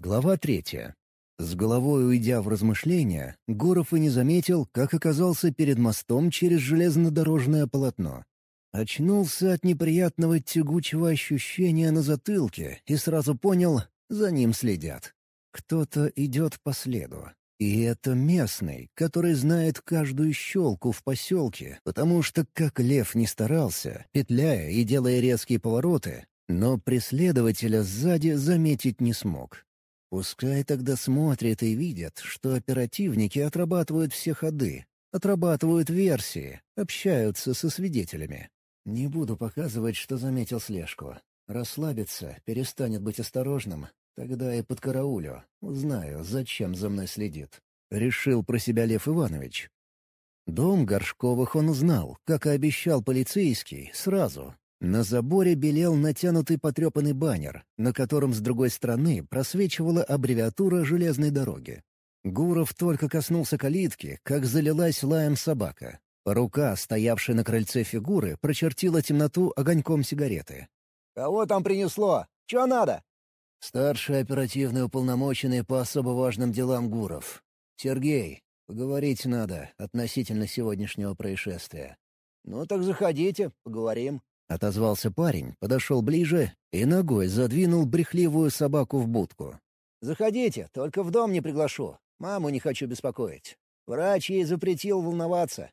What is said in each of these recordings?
Глава третья. С головой уйдя в размышления, Гуров и не заметил, как оказался перед мостом через железнодорожное полотно. Очнулся от неприятного тягучего ощущения на затылке и сразу понял — за ним следят. Кто-то идет по следу. И это местный, который знает каждую щелку в поселке, потому что, как лев не старался, петляя и делая резкие повороты, но преследователя сзади заметить не смог. Пускай тогда смотрят и видят, что оперативники отрабатывают все ходы, отрабатывают версии, общаются со свидетелями. Не буду показывать, что заметил слежку. Расслабится, перестанет быть осторожным, тогда и под караулю. Узнаю, зачем за мной следит. Решил про себя Лев Иванович. Дом Горшковых он узнал, как и обещал полицейский, сразу, на заборе белел натянутый потрепанный баннер, на котором с другой стороны просвечивала аббревиатура железной дороги. Гуров только коснулся калитки, как залилась лаем собака. Рука, стоявшая на крыльце фигуры, прочертила темноту огоньком сигареты. «Кого там принесло? Чего надо?» «Старший оперативный уполномоченный по особо важным делам Гуров. Сергей, поговорить надо относительно сегодняшнего происшествия». «Ну так заходите, поговорим». — отозвался парень, подошел ближе и ногой задвинул брехливую собаку в будку. «Заходите, только в дом не приглашу. Маму не хочу беспокоить. Врач ей запретил волноваться».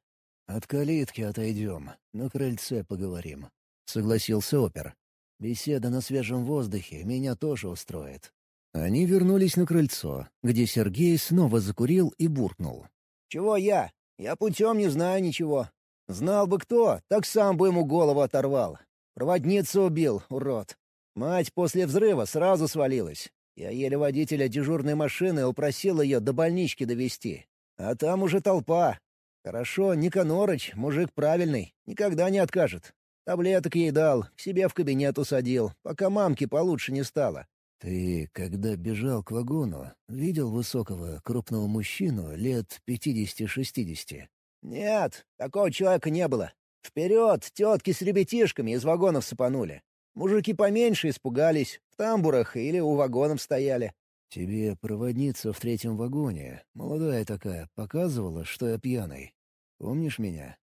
«От калитки отойдем, на крыльце поговорим», — согласился опер. «Беседа на свежем воздухе меня тоже устроит». Они вернулись на крыльцо, где Сергей снова закурил и буркнул. «Чего я? Я путем не знаю ничего. Знал бы кто, так сам бы ему голову оторвал. Проводницу убил, урод. Мать после взрыва сразу свалилась. Я еле водителя дежурной машины упросил ее до больнички довести. А там уже толпа. Хорошо, Никонорыч, мужик правильный, никогда не откажет. Таблеток ей дал, к себе в кабинет усадил, пока мамке получше не стало. «Ты, когда бежал к вагону, видел высокого, крупного мужчину лет пятидесяти-шестидесяти?» «Нет, такого человека не было. Вперед, тетки с ребятишками из вагонов сыпанули. Мужики поменьше испугались, в тамбурах или у вагонов стояли». «Тебе проводница в третьем вагоне, молодая такая, показывала, что я пьяный. Помнишь меня?»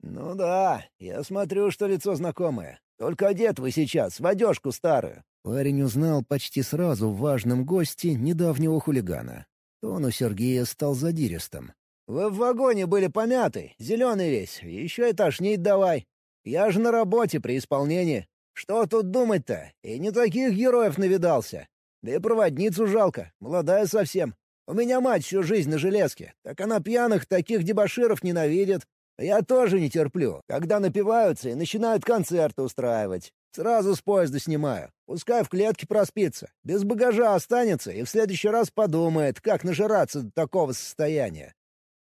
«Ну да, я смотрю, что лицо знакомое. Только одет вы сейчас, в одежку старую». Парень узнал почти сразу в важном госте недавнего хулигана. Тон у Сергея стал задиристым. Вы в вагоне были помяты, зеленый весь, еще и тошнить давай. Я же на работе при исполнении. Что тут думать-то? И не таких героев навидался. Да и проводницу жалко, молодая совсем. У меня мать всю жизнь на железке, так она пьяных таких дебоширов ненавидит. Я тоже не терплю, когда напиваются и начинают концерты устраивать. Сразу с поезда снимаю. Пускай в клетке проспится. Без багажа останется и в следующий раз подумает, как нажираться до такого состояния.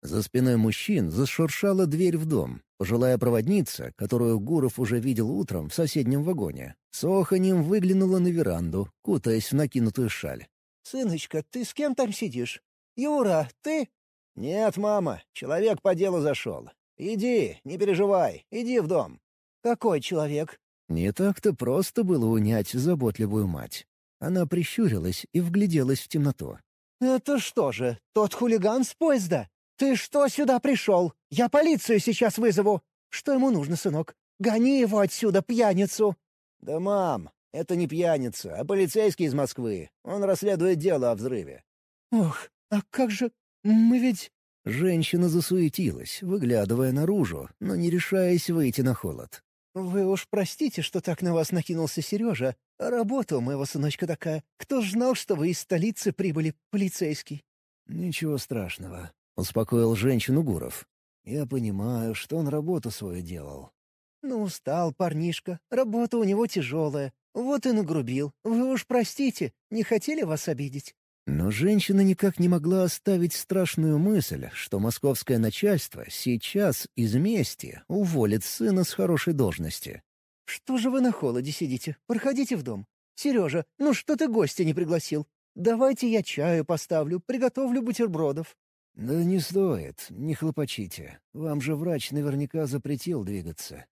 За спиной мужчин зашуршала дверь в дом. Пожилая проводница, которую Гуров уже видел утром в соседнем вагоне, с оханем выглянула на веранду, кутаясь в накинутую шаль. «Сыночка, ты с кем там сидишь? Юра, ты?» «Нет, мама, человек по делу зашел. Иди, не переживай, иди в дом». «Какой человек?» Не так-то просто было унять заботливую мать. Она прищурилась и вгляделась в темноту. «Это что же, тот хулиган с поезда?» «Ты что сюда пришел? Я полицию сейчас вызову!» «Что ему нужно, сынок? Гони его отсюда, пьяницу!» «Да, мам, это не пьяница, а полицейский из Москвы. Он расследует дело о взрыве». «Ох, а как же... Мы ведь...» Женщина засуетилась, выглядывая наружу, но не решаясь выйти на холод. «Вы уж простите, что так на вас накинулся Сережа. Работа у моего сыночка такая. Кто ж знал, что вы из столицы прибыли, полицейский?» «Ничего страшного. — успокоил женщину Гуров. «Я понимаю, что он работу свою делал». «Ну, устал парнишка, работа у него тяжелая. Вот и нагрубил. Вы уж простите, не хотели вас обидеть». Но женщина никак не могла оставить страшную мысль, что московское начальство сейчас из мести уволит сына с хорошей должности. «Что же вы на холоде сидите? Проходите в дом. Сережа, ну что ты гостя не пригласил? Давайте я чаю поставлю, приготовлю бутербродов». «Да не стоит, не хлопочите. Вам же врач наверняка запретил двигаться».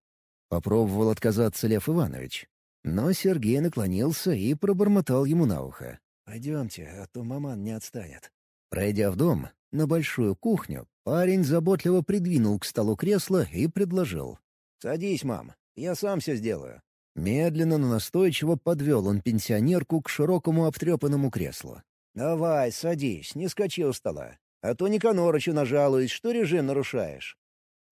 Попробовал отказаться Лев Иванович. Но Сергей наклонился и пробормотал ему на ухо. «Пойдемте, а то маман не отстанет». Пройдя в дом, на большую кухню, парень заботливо придвинул к столу кресло и предложил. «Садись, мам, я сам все сделаю». Медленно, но настойчиво подвел он пенсионерку к широкому обтрепанному креслу. «Давай, садись, не скачи у стола. А то Никанорычу нажалуюсь, что режим нарушаешь».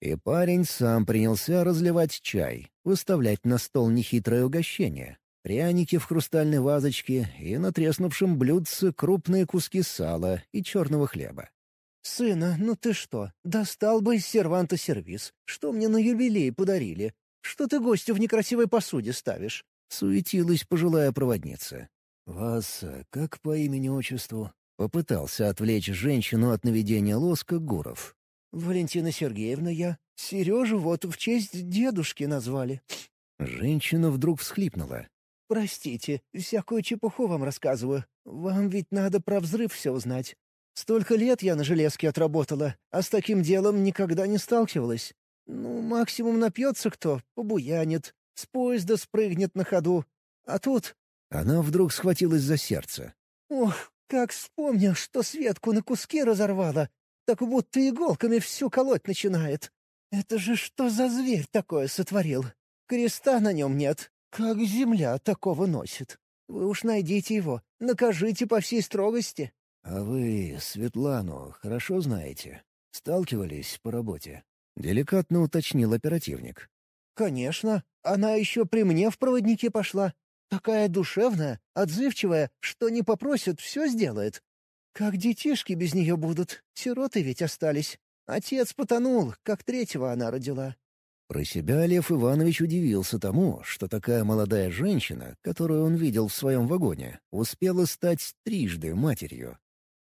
И парень сам принялся разливать чай, выставлять на стол нехитрое угощение. Пряники в хрустальной вазочке и на треснувшем блюдце крупные куски сала и черного хлеба. «Сына, ну ты что, достал бы из серванта сервиз. Что мне на юбилей подарили? Что ты гостю в некрасивой посуде ставишь?» — суетилась пожилая проводница. «Вас как по имени-отчеству?» — попытался отвлечь женщину от наведения лоска Гуров. «Валентина Сергеевна я. Сережу вот в честь дедушки назвали». Женщина вдруг всхлипнула. «Простите, всякую чепуху вам рассказываю. Вам ведь надо про взрыв все узнать. Столько лет я на железке отработала, а с таким делом никогда не сталкивалась. Ну, максимум напьется кто, побуянит, с поезда спрыгнет на ходу. А тут...» Она вдруг схватилась за сердце. «Ох, как вспомню, что Светку на куски разорвала, так будто иголками всю колоть начинает. Это же что за зверь такое сотворил? Креста на нем нет. Как земля такого носит? Вы уж найдите его, накажите по всей строгости». «А вы Светлану хорошо знаете? Сталкивались по работе?» — деликатно уточнил оперативник. «Конечно. Она еще при мне в проводники пошла. Такая душевная, отзывчивая, что не попросит, все сделает. Как детишки без нее будут, сироты ведь остались. Отец потонул, как третьего она родила. Про себя Лев Иванович удивился тому, что такая молодая женщина, которую он видел в своем вагоне, успела стать трижды матерью.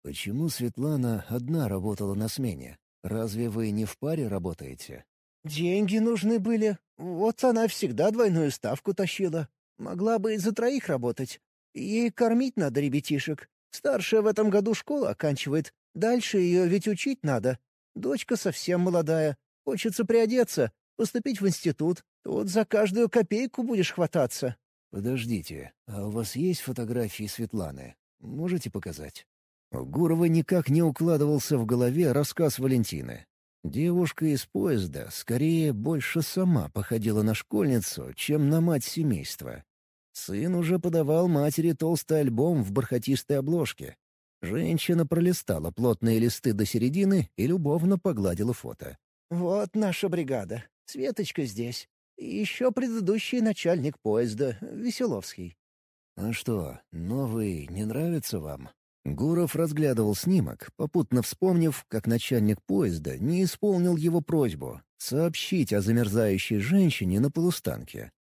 Почему Светлана одна работала на смене? Разве вы не в паре работаете? Деньги нужны были. Вот она всегда двойную ставку тащила. Могла бы и за троих работать. Ей кормить надо ребятишек. Старшая в этом году школу оканчивает. Дальше ее ведь учить надо. Дочка совсем молодая. Хочется приодеться, поступить в институт. Тут за каждую копейку будешь хвататься. «Подождите, а у вас есть фотографии Светланы? Можете показать?» У Гурова никак не укладывался в голове рассказ Валентины. Девушка из поезда скорее больше сама походила на школьницу, чем на мать семейства. Сын уже подавал матери толстый альбом в бархатистой обложке. Женщина пролистала плотные листы до середины и любовно погладила фото. «Вот наша бригада. Светочка здесь. И еще предыдущий начальник поезда, Веселовский». «А что, новый не нравится вам?» Гуров разглядывал снимок, попутно вспомнив, как начальник поезда не исполнил его просьбу — сообщить о замерзающей женщине на полустанке.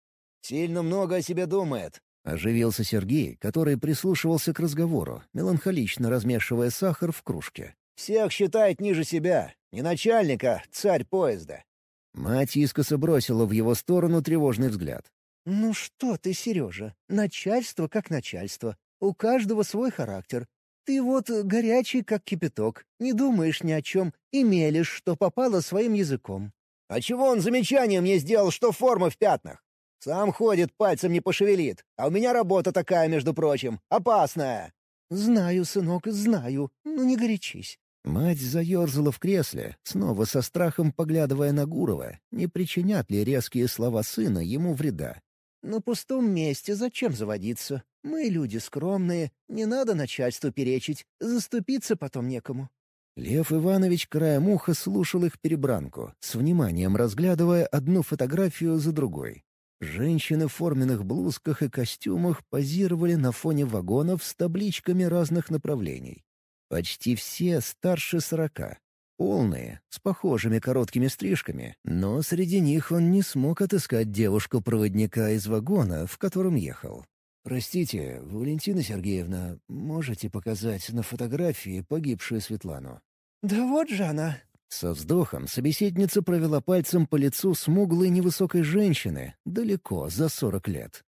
Сильно много о себе думает». Оживился Сергей, который прислушивался к разговору, меланхолично размешивая сахар в кружке. «Всех считает ниже себя. Не начальника, царь поезда». Мать искоса бросила в его сторону тревожный взгляд. «Ну что ты, Сережа, начальство как начальство. У каждого свой характер. Ты вот горячий, как кипяток, не думаешь ни о чем и мелешь, что попало своим языком». «А чего он замечание мне сделал, что форма в пятнах? Сам ходит, пальцем не пошевелит. А у меня работа такая, между прочим, опасная». «Знаю, сынок, знаю. Ну не горячись». Мать заерзала в кресле, снова со страхом поглядывая на Гурова, не причинят ли резкие слова сына ему вреда. «На пустом месте зачем заводиться? Мы люди скромные, не надо начальству перечить, заступиться потом некому». Лев Иванович краем уха слушал их перебранку, с вниманием разглядывая одну фотографию за другой. Женщины в форменных блузках и костюмах позировали на фоне вагонов с табличками разных направлений. Почти все старше сорока. Полные, с похожими короткими стрижками, но среди них он не смог отыскать девушку-проводника из вагона, в котором ехал. «Простите, Валентина Сергеевна, можете показать на фотографии погибшую Светлану?» «Да вот же она!» Со вздохом собеседница провела пальцем по лицу смуглой невысокой женщины, далеко за сорок лет.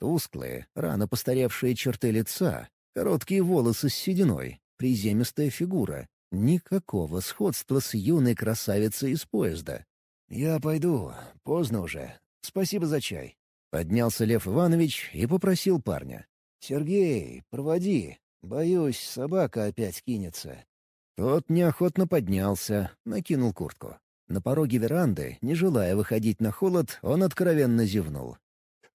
Тусклые, рано постаревшие черты лица, короткие волосы с сединой, приземистая фигура. Никакого сходства с юной красавицей из поезда. «Я пойду, поздно уже. Спасибо за чай». Поднялся Лев Иванович и попросил парня. «Сергей, проводи. Боюсь, собака опять кинется». Тот неохотно поднялся, накинул куртку. На пороге веранды, не желая выходить на холод, он откровенно зевнул.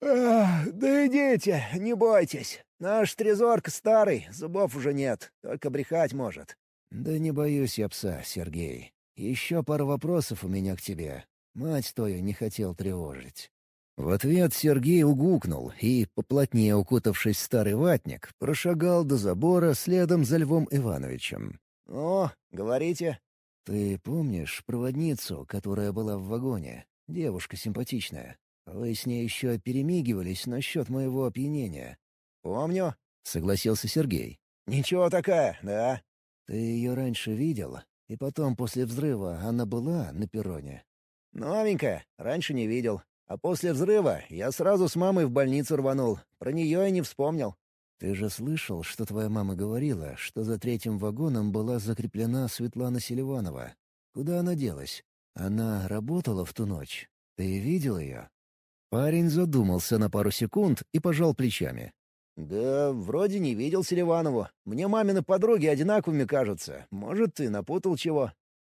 «Ах, да идите, не бойтесь. Наш трезорк старый, зубов уже нет, только брехать может». «Да не боюсь я пса, Сергей. Еще пару вопросов у меня к тебе. Мать твою не хотел тревожить». В ответ Сергей угукнул и, поплотнее укутавшись в старый ватник, прошагал до забора следом за Львом Ивановичем. «О, говорите». «Ты помнишь проводницу, которая была в вагоне? Девушка симпатичная. Вы с ней еще перемигивались насчет моего опьянения». «Помню», — согласился Сергей. «Ничего такая, да». «Ты ее раньше видел? И потом, после взрыва, она была на перроне?» «Новенькая. Раньше не видел. А после взрыва я сразу с мамой в больницу рванул. Про нее и не вспомнил». «Ты же слышал, что твоя мама говорила, что за третьим вагоном была закреплена Светлана Селиванова? Куда она делась? Она работала в ту ночь. Ты видел ее?» Парень задумался на пару секунд и пожал плечами. «Да, вроде не видел Селиванову. Мне мамины подруги одинаковыми кажутся. Может, ты напутал чего.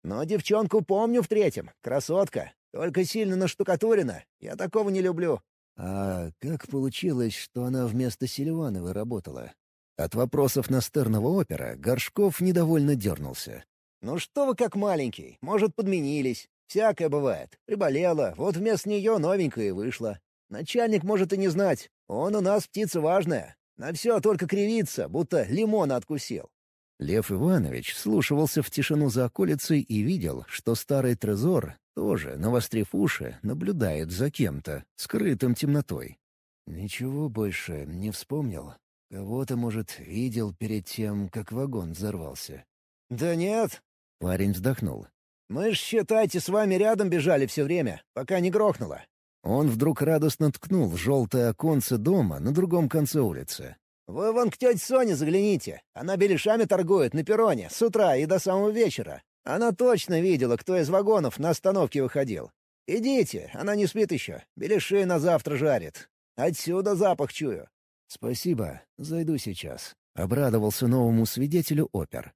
Но девчонку помню в третьем. Красотка. Только сильно наштукатурена. Я такого не люблю». «А как получилось, что она вместо Селивановой работала?» От вопросов Настерного опера Горшков недовольно дернулся. «Ну что вы как маленький? Может, подменились? Всякое бывает. Приболела, вот вместо нее новенькая вышла. Начальник может и не знать. Он у нас птица важная. На все только кривится, будто лимона откусил. Лев Иванович слушался в тишину за околицей и видел, что старый трезор, тоже, навострив уши, наблюдает за кем-то, скрытым темнотой. Ничего больше не вспомнил. Кого-то, может, видел перед тем, как вагон взорвался. «Да нет». Парень вздохнул. «Мы ж, считайте, с вами рядом бежали все время, пока не грохнуло. Он вдруг радостно ткнул желтое оконце дома на другом конце улицы. «Вы вон к тете Соне загляните. Она беляшами торгует на перроне с утра и до самого вечера. Она точно видела, кто из вагонов на остановке выходил. Идите, она не спит еще. Беляши на завтра жарит. Отсюда запах чую». «Спасибо, зайду сейчас», — обрадовался новому свидетелю опер.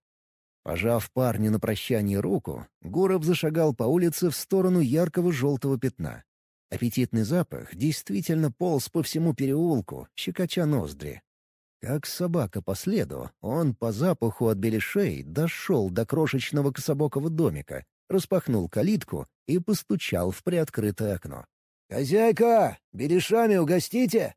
Пожав парню на прощание руку, Гуров зашагал по улице в сторону яркого желтого пятна. Аппетитный запах действительно полз по всему переулку, щекоча ноздри. Как собака по следу, он по запаху от беляшей дошел до крошечного кособокого домика, распахнул калитку и постучал в приоткрытое окно. «Хозяйка, беляшами угостите!»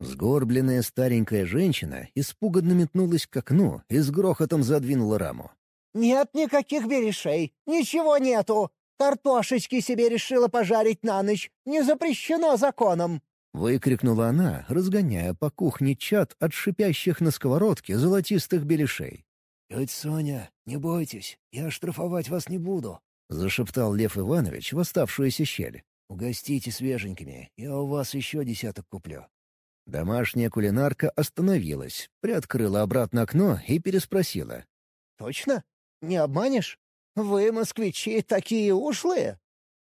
Сгорбленная старенькая женщина испуганно метнулась к окну и с грохотом задвинула раму. «Нет никаких берешей, ничего нету!» Картошечки себе решила пожарить на ночь. Не запрещено законом!» Выкрикнула она, разгоняя по кухне чат от шипящих на сковородке золотистых беляшей. «Тетя Соня, не бойтесь, я штрафовать вас не буду», — зашептал Лев Иванович в оставшуюся щель. «Угостите свеженькими, я у вас еще десяток куплю». Домашняя кулинарка остановилась, приоткрыла обратно окно и переспросила. «Точно? Не обманешь?» Вы, москвичи, такие ушлые!»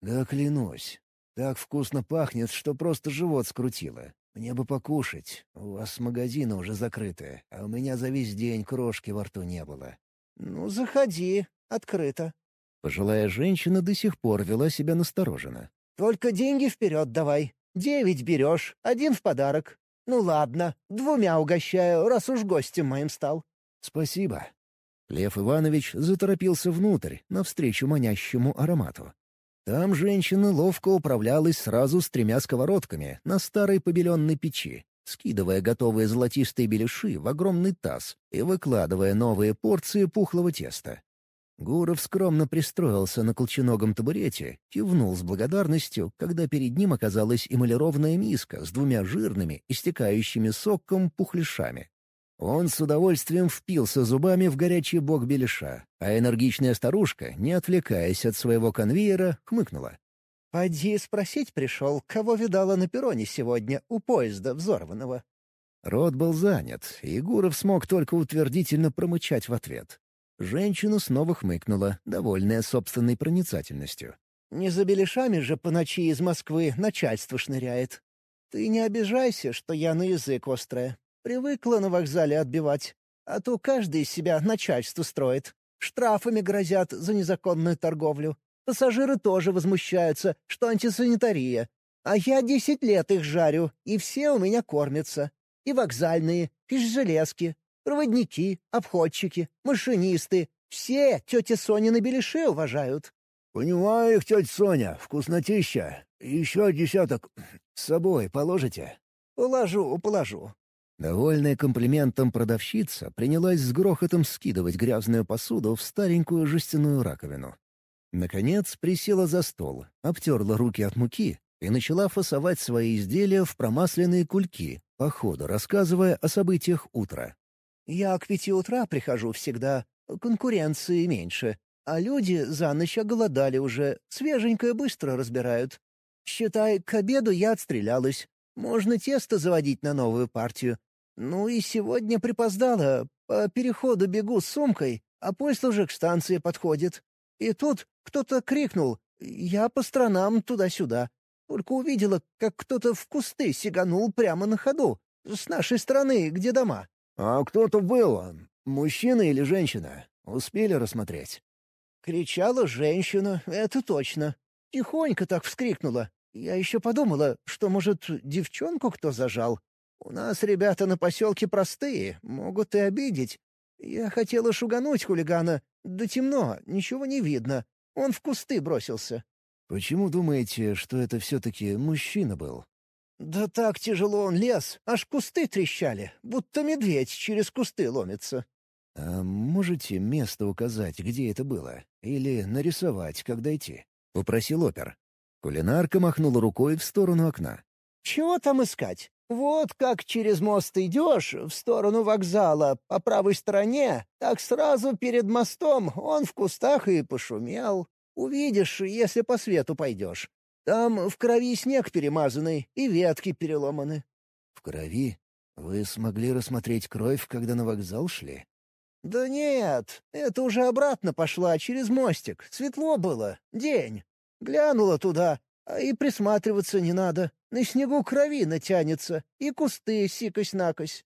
«Да клянусь. Так вкусно пахнет, что просто живот скрутило. Мне бы покушать. У вас магазины уже закрыты, а у меня за весь день крошки во рту не было». «Ну, заходи. Открыто». Пожилая женщина до сих пор вела себя настороженно. «Только деньги вперед давай. Девять берешь, один в подарок. Ну ладно, двумя угощаю, раз уж гостем моим стал». «Спасибо», Лев Иванович заторопился внутрь, навстречу манящему аромату. Там женщина ловко управлялась сразу с тремя сковородками на старой побеленной печи, скидывая готовые золотистые беляши в огромный таз и выкладывая новые порции пухлого теста. Гуров скромно пристроился на колченогом табурете, кивнул с благодарностью, когда перед ним оказалась эмалированная миска с двумя жирными, истекающими соком пухляшами. Он с удовольствием впился зубами в горячий бок беляша, а энергичная старушка, не отвлекаясь от своего конвейера, хмыкнула. «Поди спросить пришел, кого видала на перроне сегодня у поезда взорванного». Рот был занят, и Гуров смог только утвердительно промычать в ответ. Женщина снова хмыкнула, довольная собственной проницательностью. «Не за беляшами же по ночи из Москвы начальство шныряет. Ты не обижайся, что я на язык острая. Привыкла на вокзале отбивать. А то каждый из себя начальство строит. Штрафами грозят за незаконную торговлю. Пассажиры тоже возмущаются, что антисанитария. А я десять лет их жарю, и все у меня кормятся. И вокзальные, и железки, проводники, обходчики, машинисты. Все тети Сони на Беляше уважают. «Понимаю их, тетя Соня, вкуснотища. Еще десяток с собой положите?» «Положу, положу». Довольная комплиментом продавщица принялась с грохотом скидывать грязную посуду в старенькую жестяную раковину. Наконец присела за стол, обтерла руки от муки и начала фасовать свои изделия в промасленные кульки, по ходу рассказывая о событиях утра. «Я к пяти утра прихожу всегда. Конкуренции меньше. А люди за ночь оголодали уже, свеженькое быстро разбирают. Считай, к обеду я отстрелялась. Можно тесто заводить на новую партию. Ну и сегодня припоздала. По переходу бегу с сумкой, а поезд уже к станции подходит. И тут кто-то крикнул. Я по сторонам туда-сюда. Только увидела, как кто-то в кусты сиганул прямо на ходу. С нашей стороны, где дома. «А кто-то был? Мужчина или женщина? Успели рассмотреть?» Кричала женщина, это точно. Тихонько так вскрикнула. Я еще подумала, что, может, девчонку кто зажал. У нас ребята на поселке простые, могут и обидеть. Я хотела шугануть хулигана, да темно, ничего не видно. Он в кусты бросился. «Почему думаете, что это все-таки мужчина был?» «Да так тяжело он лез, аж кусты трещали, будто медведь через кусты ломится». «А можете место указать, где это было? Или нарисовать, как дойти?» — попросил опер. Кулинарка махнула рукой в сторону окна. «Чего там искать? Вот как через мост идешь в сторону вокзала по правой стороне, так сразу перед мостом он в кустах и пошумел. Увидишь, если по свету пойдешь. Там в крови снег перемазанный и ветки переломаны». «В крови? Вы смогли рассмотреть кровь, когда на вокзал шли?» «Да нет, это уже обратно пошла через мостик. Светло было. День. Глянула туда, а и присматриваться не надо. На снегу крови натянется, и кусты сикось-накось».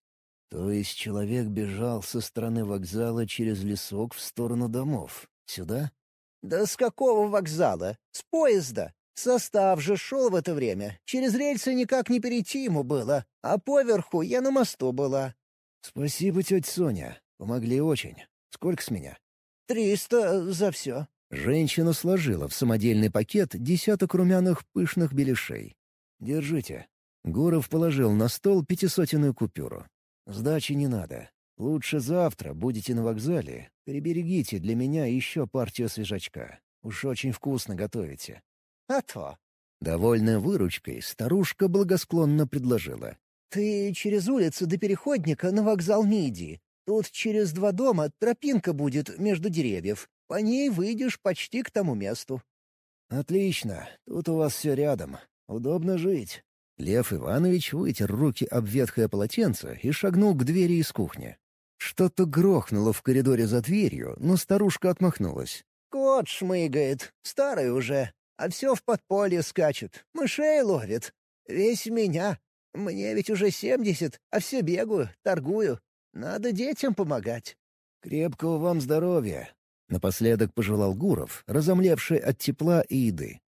«То есть человек бежал со стороны вокзала через лесок в сторону домов? Сюда?» «Да с какого вокзала? С поезда. Состав же шел в это время. Через рельсы никак не перейти ему было, а поверху я на мосту была». «Спасибо, тетя Соня. Помогли очень. Сколько с меня?» «Триста за все». Женщина сложила в самодельный пакет десяток румяных пышных беляшей. «Держите». Гуров положил на стол пятисотенную купюру. «Сдачи не надо. Лучше завтра будете на вокзале. Переберегите для меня еще партию свежачка. Уж очень вкусно готовите». «А то». Довольная выручкой, старушка благосклонно предложила. «Ты через улицу до переходника на вокзал не иди. Тут через два дома тропинка будет между деревьев. По ней выйдешь почти к тому месту». «Отлично. Тут у вас все рядом. Удобно жить». Лев Иванович вытер руки об ветхое полотенце и шагнул к двери из кухни. Что-то грохнуло в коридоре за дверью, но старушка отмахнулась. «Кот шмыгает. Старый уже. А все в подполье скачет. Мышей ловит. Весь меня. Мне ведь уже семьдесят, а все бегаю, торгую. Надо детям помогать». «Крепкого вам здоровья!» — напоследок пожелал Гуров, разомлевший от тепла и еды.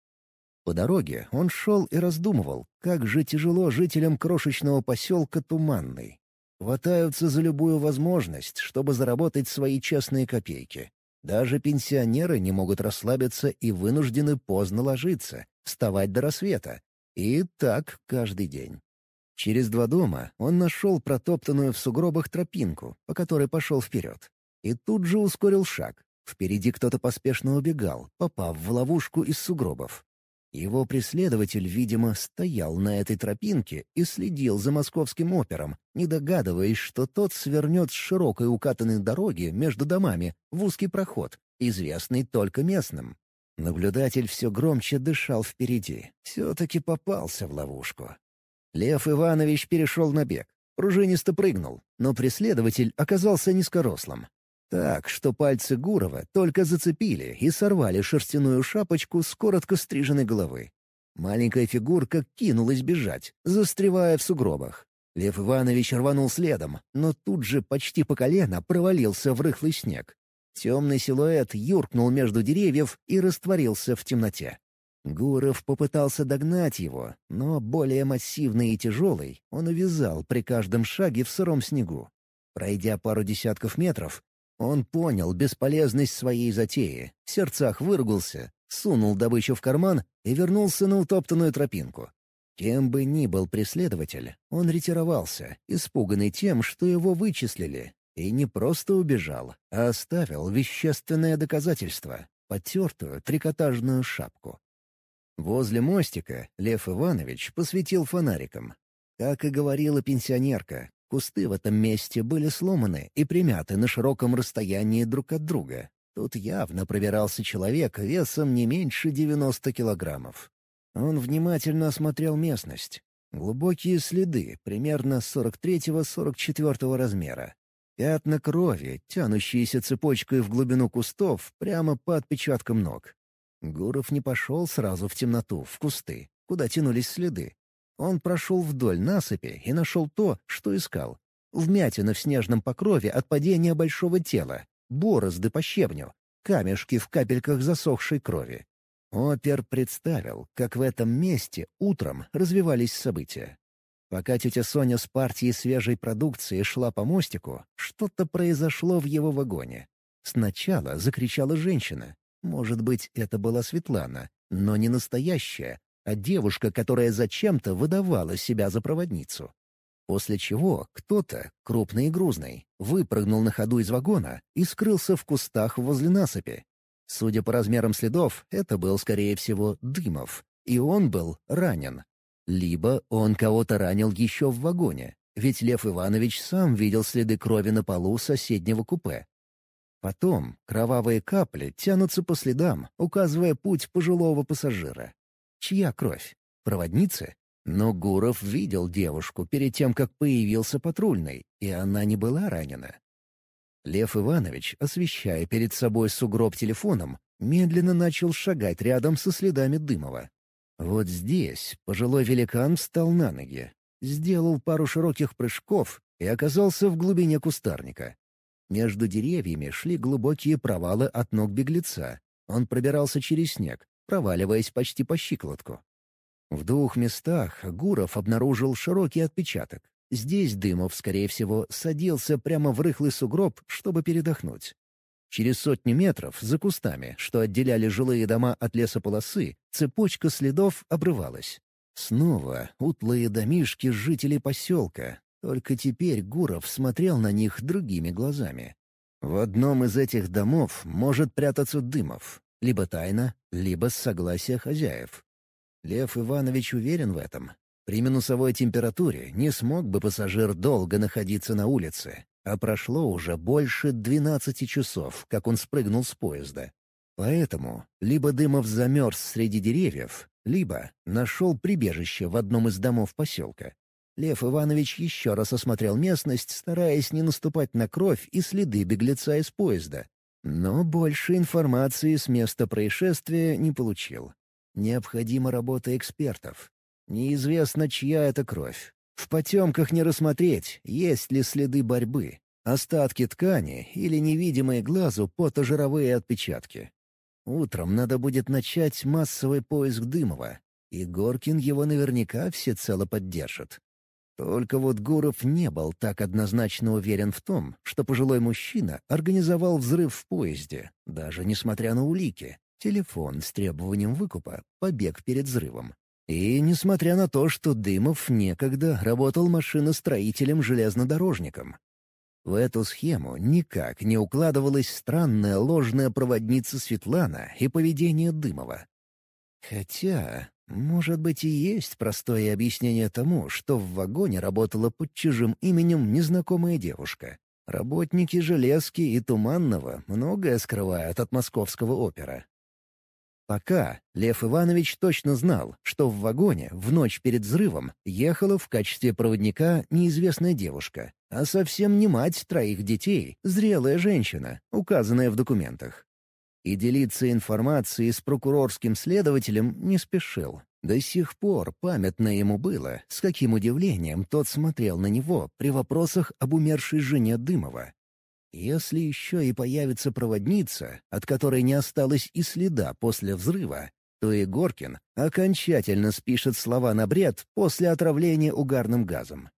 По дороге он шел и раздумывал, как же тяжело жителям крошечного поселка Туманный. Хватаются за любую возможность, чтобы заработать свои честные копейки. Даже пенсионеры не могут расслабиться и вынуждены поздно ложиться, вставать до рассвета. И так каждый день. Через два дома он нашел протоптанную в сугробах тропинку, по которой пошел вперед. И тут же ускорил шаг. Впереди кто-то поспешно убегал, попав в ловушку из сугробов. Его преследователь, видимо, стоял на этой тропинке и следил за московским опером, не догадываясь, что тот свернет с широкой укатанной дороги между домами в узкий проход, известный только местным. Наблюдатель все громче дышал впереди. Все-таки попался в ловушку. Лев Иванович перешел на бег. Пружинисто прыгнул, но преследователь оказался низкорослым. Так, что пальцы Гурова только зацепили и сорвали шерстяную шапочку с коротко стриженной головы. Маленькая фигурка кинулась бежать, застревая в сугробах. Лев Иванович рванул следом, но тут же почти по колено провалился в рыхлый снег. Темный силуэт юркнул между деревьев и растворился в темноте. Гуров попытался догнать его, но более массивный и тяжелый он увязал при каждом шаге в сыром снегу. Пройдя пару десятков метров, он понял бесполезность своей затеи, в сердцах выругался, сунул добычу в карман и вернулся на утоптанную тропинку. Кем бы ни был преследователь, он ретировался, испуганный тем, что его вычислили, и не просто убежал, а оставил вещественное доказательство — потертую трикотажную шапку. Возле мостика Лев Иванович посветил фонариком. Как и говорила пенсионерка, кусты в этом месте были сломаны и примяты на широком расстоянии друг от друга. Тут явно пробирался человек весом не меньше 90 килограммов. Он внимательно осмотрел местность. Глубокие следы, примерно 43-44 размера. Пятна крови, тянущиеся цепочкой в глубину кустов, прямо по отпечаткам ног. Гуров не пошел сразу в темноту, в кусты, куда тянулись следы. Он прошел вдоль насыпи и нашел то, что искал. Вмятина в снежном покрове от падения большого тела, борозды по щебню, камешки в капельках засохшей крови. Опер представил, как в этом месте утром развивались события. Пока тетя Соня с партией свежей продукции шла по мостику, что-то произошло в его вагоне. Сначала закричала женщина. Может быть, это была Светлана, но не настоящая, а девушка, которая зачем-то выдавала себя за проводницу. После чего кто-то, крупный и грузный, выпрыгнул на ходу из вагона и скрылся в кустах возле насыпи. Судя по размерам следов, это был, скорее всего, Дымов, и он был ранен. Либо он кого-то ранил еще в вагоне, ведь Лев Иванович сам видел следы крови на полу соседнего купе. Потом кровавые капли тянутся по следам, указывая путь пожилого пассажира. Чья кровь? Проводницы? Но Гуров видел девушку перед тем, как появился патрульный, и она не была ранена. Лев Иванович, освещая перед собой сугроб телефоном, медленно начал шагать рядом со следами Дымова. Вот здесь пожилой великан встал на ноги, сделал пару широких прыжков и оказался в глубине кустарника. Между деревьями шли глубокие провалы от ног беглеца. Он пробирался через снег, проваливаясь почти по щиколотку. В двух местах Гуров обнаружил широкий отпечаток. Здесь Дымов, скорее всего, садился прямо в рыхлый сугроб, чтобы передохнуть. Через сотни метров, за кустами, что отделяли жилые дома от лесополосы, цепочка следов обрывалась. Снова утлые домишки жителей поселка, только теперь Гуров смотрел на них другими глазами. В одном из этих домов может прятаться Дымов, либо тайно, либо с согласия хозяев. Лев Иванович уверен в этом, при минусовой температуре не смог бы пассажир долго находиться на улице, а прошло уже больше 12 часов, как он спрыгнул с поезда. Поэтому либо Дымов замерз среди деревьев, либо нашел прибежище в одном из домов поселка. Лев Иванович еще раз осмотрел местность, стараясь не наступать на кровь и следы беглеца из поезда. Но больше информации с места происшествия не получил. Необходима работа экспертов, Неизвестно, чья это кровь. В потемках не рассмотреть, есть ли следы борьбы, остатки ткани или невидимые глазу потожировые отпечатки. Утром надо будет начать массовый поиск Дымова, и Горкин его наверняка всецело поддержит. Только вот Гуров не был так однозначно уверен в том, что пожилой мужчина организовал взрыв в поезде, даже несмотря на улики, телефон с требованием выкупа, побег перед взрывом. И несмотря на то, что Дымов некогда работал машиностроителем-железнодорожником. В эту схему никак не укладывалась странная ложная проводница Светлана и поведение Дымова. Хотя, может быть, и есть простое объяснение тому, что в вагоне работала под чужим именем незнакомая девушка. Работники Железки и Туманного многое скрывают от московского опера. Пока Лев Иванович точно знал, что в вагоне в ночь перед взрывом ехала в качестве проводника неизвестная девушка, а совсем не мать троих детей, зрелая женщина, указанная в документах. И делиться информацией с прокурорским следователем не спешил. До сих пор памятно ему было, с каким удивлением тот смотрел на него при вопросах об умершей жене Дымова. Если еще и появится проводница, от которой не осталось и следа после взрыва, то Егоркин окончательно спишет слова на бред после отравления угарным газом.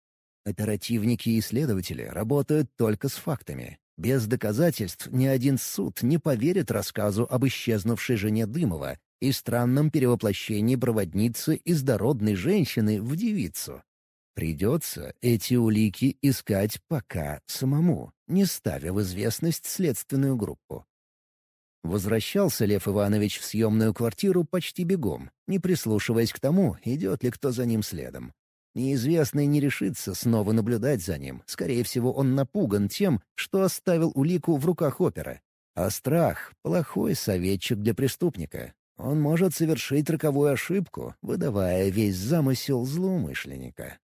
Оперативники и исследователи работают только с фактами. Без доказательств ни один суд не поверит рассказу об исчезнувшей жене Дымова и странном перевоплощении проводницы из дородной женщины в девицу. Придется эти улики искать пока самому, не ставя в известность следственную группу. Возвращался Лев Иванович в съемную квартиру почти бегом, не прислушиваясь к тому, идет ли кто за ним следом. Неизвестный не решится снова наблюдать за ним. Скорее всего, он напуган тем, что оставил улику в руках опера. А страх — плохой советчик для преступника. Он может совершить роковую ошибку, выдавая весь замысел злоумышленника.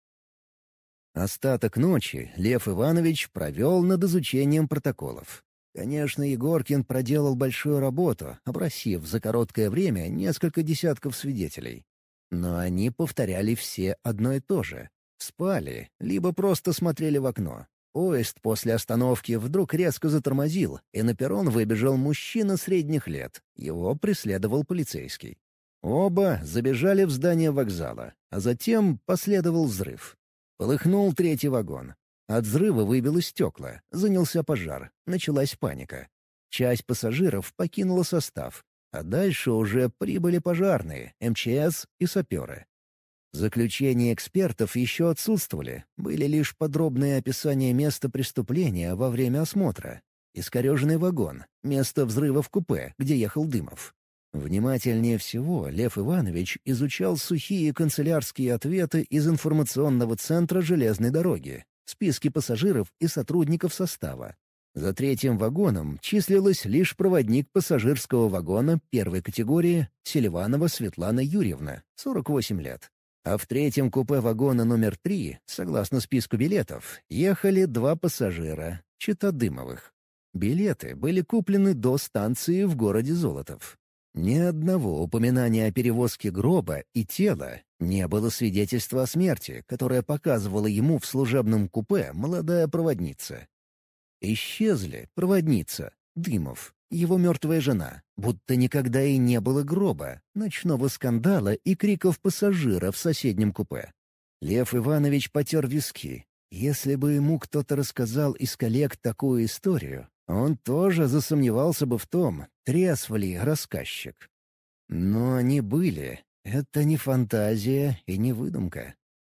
Остаток ночи Лев Иванович провел над изучением протоколов. Конечно, Егоркин проделал большую работу, опросив за короткое время несколько десятков свидетелей. Но они повторяли все одно и то же. Спали, либо просто смотрели в окно. Поезд после остановки вдруг резко затормозил, и на перрон выбежал мужчина средних лет. Его преследовал полицейский. Оба забежали в здание вокзала, а затем последовал взрыв. Полыхнул третий вагон. От взрыва выбило стекла, занялся пожар, началась паника. Часть пассажиров покинула состав, а дальше уже прибыли пожарные, МЧС и саперы. Заключения экспертов еще отсутствовали, были лишь подробные описания места преступления во время осмотра. Искореженный вагон, место взрыва в купе, где ехал Дымов. Внимательнее всего Лев Иванович изучал сухие канцелярские ответы из информационного центра железной дороги, списки пассажиров и сотрудников состава, за третьим вагоном числилась лишь проводник пассажирского вагона первой категории Селиванова Светлана Юрьевна, 48 лет. А в третьем купе вагона номер три, согласно списку билетов, ехали два пассажира, Читодымовых. Билеты были куплены до станции в городе Золотов. Ни одного упоминания о перевозке гроба и тела, не было свидетельства о смерти, которое показывала ему в служебном купе молодая проводница. Исчезли проводница, Дымов, его мертвая жена, будто никогда и не было гроба, ночного скандала и криков пассажира в соседнем купе. Лев Иванович потер виски. Если бы ему кто-то рассказал из коллег такую историю, он тоже засомневался бы в том, трезв ли рассказчик. Но они были. Это не фантазия и не выдумка.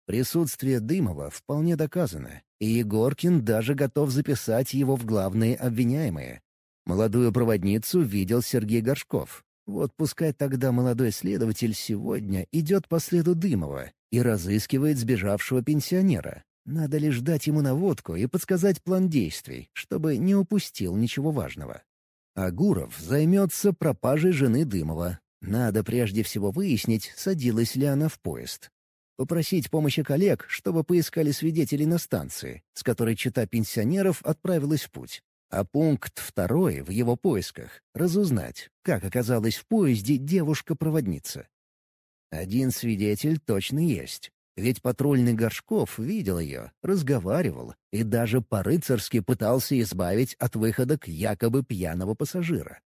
Присутствие Дымова вполне доказано, и Егоркин даже готов записать его в главные обвиняемые. Молодую проводницу видел Сергей Горшков. Вот пускай тогда молодой следователь сегодня идет по следу Дымова и разыскивает сбежавшего пенсионера. Надо лишь дать ему наводку и подсказать план действий, чтобы не упустил ничего важного. А Гуров займется пропажей жены Дымова. Надо прежде всего выяснить, садилась ли она в поезд. Попросить помощи коллег, чтобы поискали свидетелей на станции, с которой чита пенсионеров отправилась в путь. А пункт второй в его поисках — разузнать, как оказалась в поезде девушка-проводница. Один свидетель точно есть. Ведь патрульный Горшков видел ее, разговаривал и даже по-рыцарски пытался избавить от выхода к якобы пьяного пассажира.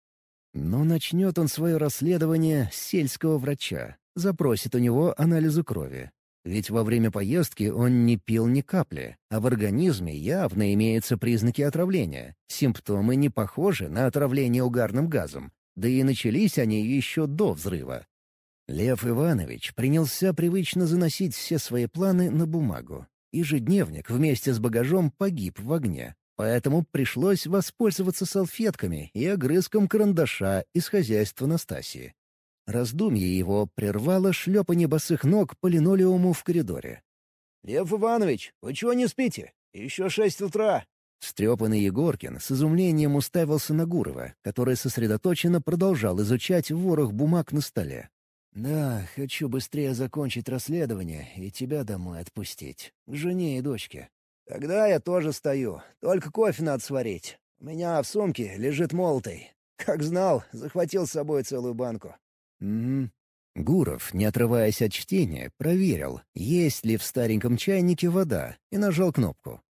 Но начнет он свое расследование с сельского врача, запросит у него анализу крови. Ведь во время поездки он не пил ни капли, а в организме явно имеются признаки отравления. Симптомы не похожи на отравление угарным газом, да и начались они еще до взрыва. Лев Иванович принялся привычно заносить все свои планы на бумагу. Ежедневник вместе с багажом погиб в огне, поэтому пришлось воспользоваться салфетками и огрызком карандаша из хозяйства Настасии. Раздумье его прервало шлепанье босых ног по линолеуму в коридоре. «Лев Иванович, вы чего не спите? Еще шесть утра!» Стрепанный Егоркин с изумлением уставился на Гурова, который сосредоточенно продолжал изучать ворох бумаг на столе. «Да, хочу быстрее закончить расследование и тебя домой отпустить. К жене и дочке». «Тогда я тоже стою. Только кофе надо сварить. У меня в сумке лежит молотый. Как знал, захватил с собой целую банку». «Угу. Гуров, не отрываясь от чтения, проверил, есть ли в стареньком чайнике вода, и нажал кнопку.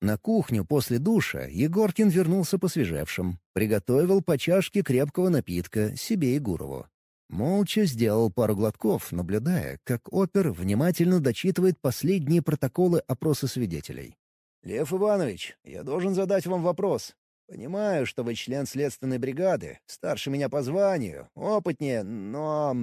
На кухню после душа Егоркин вернулся посвежевшим, приготовил по чашке крепкого напитка себе и Гурову. Молча сделал пару глотков, наблюдая, как опер внимательно дочитывает последние протоколы опроса свидетелей. «Лев Иванович, я должен задать вам вопрос. Понимаю, что вы член следственной бригады, старше меня по званию, опытнее, но...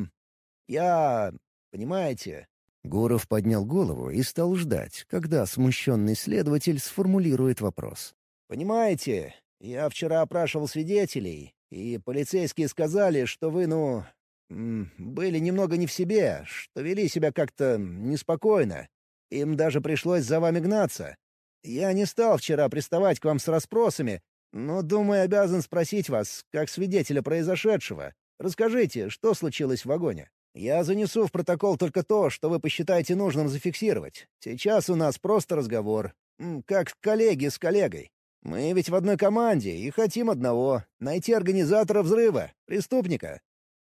Я... Понимаете?» Гуров поднял голову и стал ждать, когда смущенный следователь сформулирует вопрос. «Понимаете, я вчера опрашивал свидетелей, и полицейские сказали, что вы, ну, были немного не в себе, что вели себя как-то неспокойно. Им даже пришлось за вами гнаться. Я не стал вчера приставать к вам с расспросами, но, думаю, обязан спросить вас, как свидетеля произошедшего. Расскажите, что случилось в вагоне? Я занесу в протокол только то, что вы посчитаете нужным зафиксировать. Сейчас у нас просто разговор. Как коллеги с коллегой. Мы ведь в одной команде и хотим одного — найти организатора взрыва, преступника.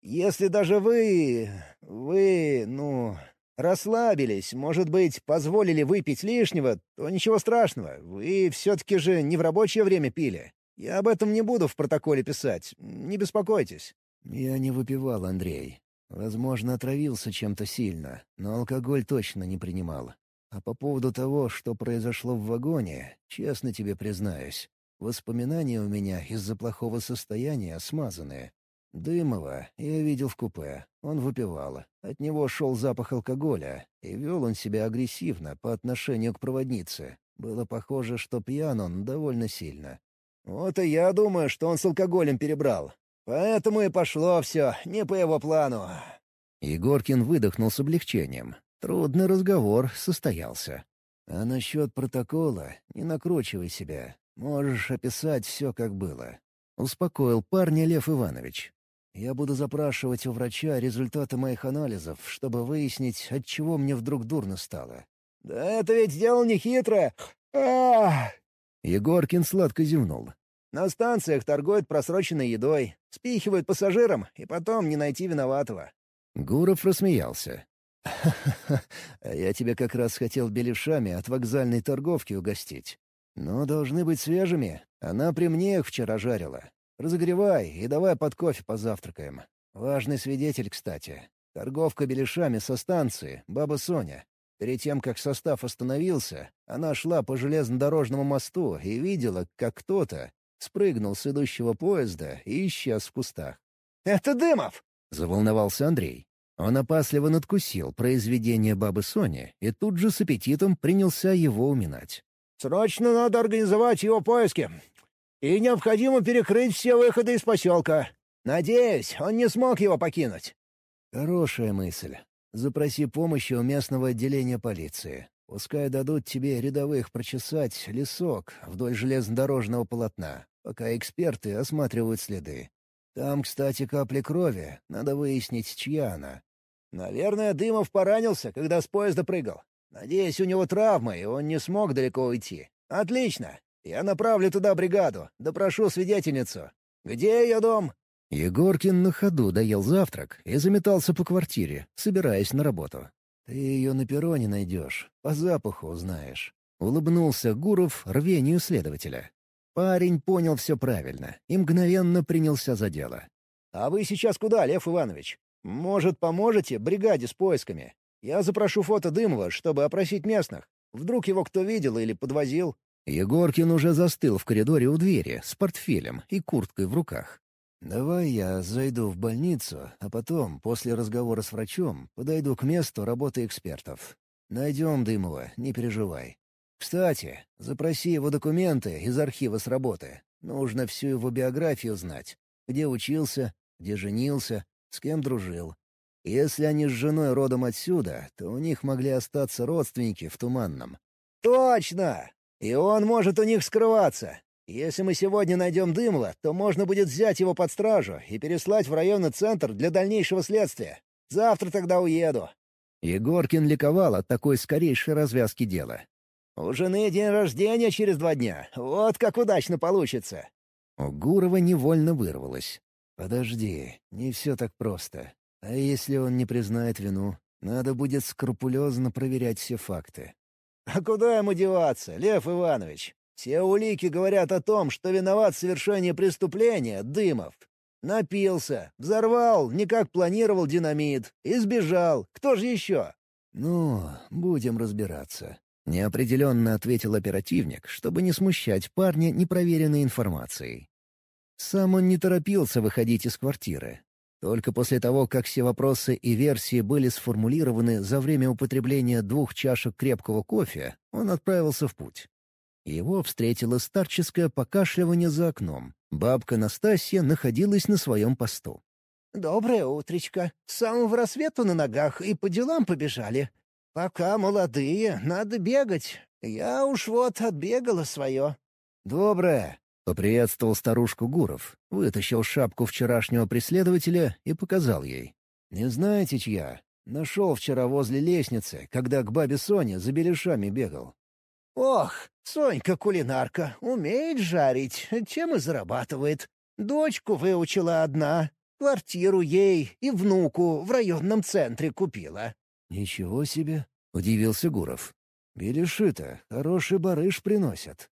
Если даже вы... вы... ну... расслабились, может быть, позволили выпить лишнего, то ничего страшного. Вы все-таки же не в рабочее время пили. Я об этом не буду в протоколе писать. Не беспокойтесь». «Я не выпивал, Андрей. Возможно, отравился чем-то сильно, но алкоголь точно не принимал. А по поводу того, что произошло в вагоне, честно тебе признаюсь, воспоминания у меня из-за плохого состояния смазанные. Дымова я видел в купе. Он выпивал. От него шел запах алкоголя, и вел он себя агрессивно по отношению к проводнице. Было похоже, что пьян он довольно сильно. «Вот и я думаю, что он с алкоголем перебрал. Поэтому и пошло все не по его плану». Егоркин выдохнул с облегчением. Трудный разговор состоялся. «А насчет протокола не накручивай себя. Можешь описать все, как было». Успокоил парня Лев Иванович. Я буду запрашивать у врача результаты моих анализов, чтобы выяснить, от чего мне вдруг дурно стало. «Да это ведь дело не хитрое. Ах!» Егоркин сладко зевнул. «На станциях торгуют просроченной едой, спихивают пассажирам, и потом не найти виноватого». Гуров рассмеялся. «Ха-ха-ха, я тебе как раз хотел беляшами от вокзальной торговки угостить. Но должны быть свежими. Она при мне их вчера жарила. Разогревай и давай под кофе позавтракаем. Важный свидетель, кстати. Торговка беляшами со станции, баба Соня. Перед тем, как состав остановился, она шла по железнодорожному мосту и видела, как кто-то спрыгнул с идущего поезда и исчез в кустах. «Это Дымов!» — заволновался Андрей. Он опасливо надкусил произведение бабы Сони и тут же с аппетитом принялся его уминать. «Срочно надо организовать его поиски и необходимо перекрыть все выходы из поселка. Надеюсь, он не смог его покинуть». «Хорошая мысль. Запроси помощи у местного отделения полиции. Пускай дадут тебе рядовых прочесать лесок вдоль железнодорожного полотна, пока эксперты осматривают следы. Там, кстати, капли крови. Надо выяснить, чья она». «Наверное, Дымов поранился, когда с поезда прыгал. Надеюсь, у него травма, и он не смог далеко уйти. Отлично. Я направлю туда бригаду, допрошу свидетельницу. Где ее дом?» Егоркин на ходу доел завтрак и заметался по квартире, собираясь на работу. «Ты ее на перроне найдешь, по запаху узнаешь». Улыбнулся Гуров рвению следователя. Парень понял все правильно и мгновенно принялся за дело. «А вы сейчас куда, Лев Иванович? Может, поможете бригаде с поисками? Я запрошу фото Дымова, чтобы опросить местных. Вдруг его кто видел или подвозил?» Егоркин уже застыл в коридоре у двери с портфелем и курткой в руках. «Давай я зайду в больницу, а потом, после разговора с врачом, подойду к месту работы экспертов. Найдем Дымова, не переживай. Кстати, запроси его документы из архива с работы. Нужно всю его биографию знать. Где учился, где женился, с кем дружил. Если они с женой родом отсюда, то у них могли остаться родственники в Туманном». «Точно! И он может у них скрываться. Если мы сегодня найдем Дымла, то можно будет взять его под стражу и переслать в районный центр для дальнейшего следствия. Завтра тогда уеду». Егоркин ликовал от такой скорейшей развязки дела. «У жены день рождения через два дня. Вот как удачно получится». У Гурова невольно вырвалось. «Подожди, не все так просто. А если он не признает вину, надо будет скрупулезно проверять все факты. «А куда ему деваться, Лев Иванович? Все улики говорят о том, что виноват в совершении преступления Дымов. Напился, взорвал, не как планировал динамит, и сбежал. Кто же еще?» «Ну, будем разбираться», — неопределенно ответил оперативник, чтобы не смущать парня непроверенной информацией. Сам он не торопился выходить из квартиры. Только после того, как все вопросы и версии были сформулированы за время употребления двух чашек крепкого кофе, он отправился в путь. Его встретило старческое покашливание за окном. Бабка Настасья находилась на своем посту. «Доброе утречко. С самого рассвету на ногах и по делам побежали. Пока молодые, надо бегать. Я уж вот отбегала свое». «Доброе», — поприветствовал старушку Гуров, вытащил шапку вчерашнего преследователя и показал ей. «Не знаете, чья? Нашел вчера возле лестницы, когда к бабе Соне за беляшами бегал. «Ох, Сонька-кулинарка, умеет жарить, чем и зарабатывает. Дочку выучила одна, квартиру ей и внуку в районном центре купила». «Ничего себе!» — удивился Гуров. «Беляши-то хороший барыш приносят».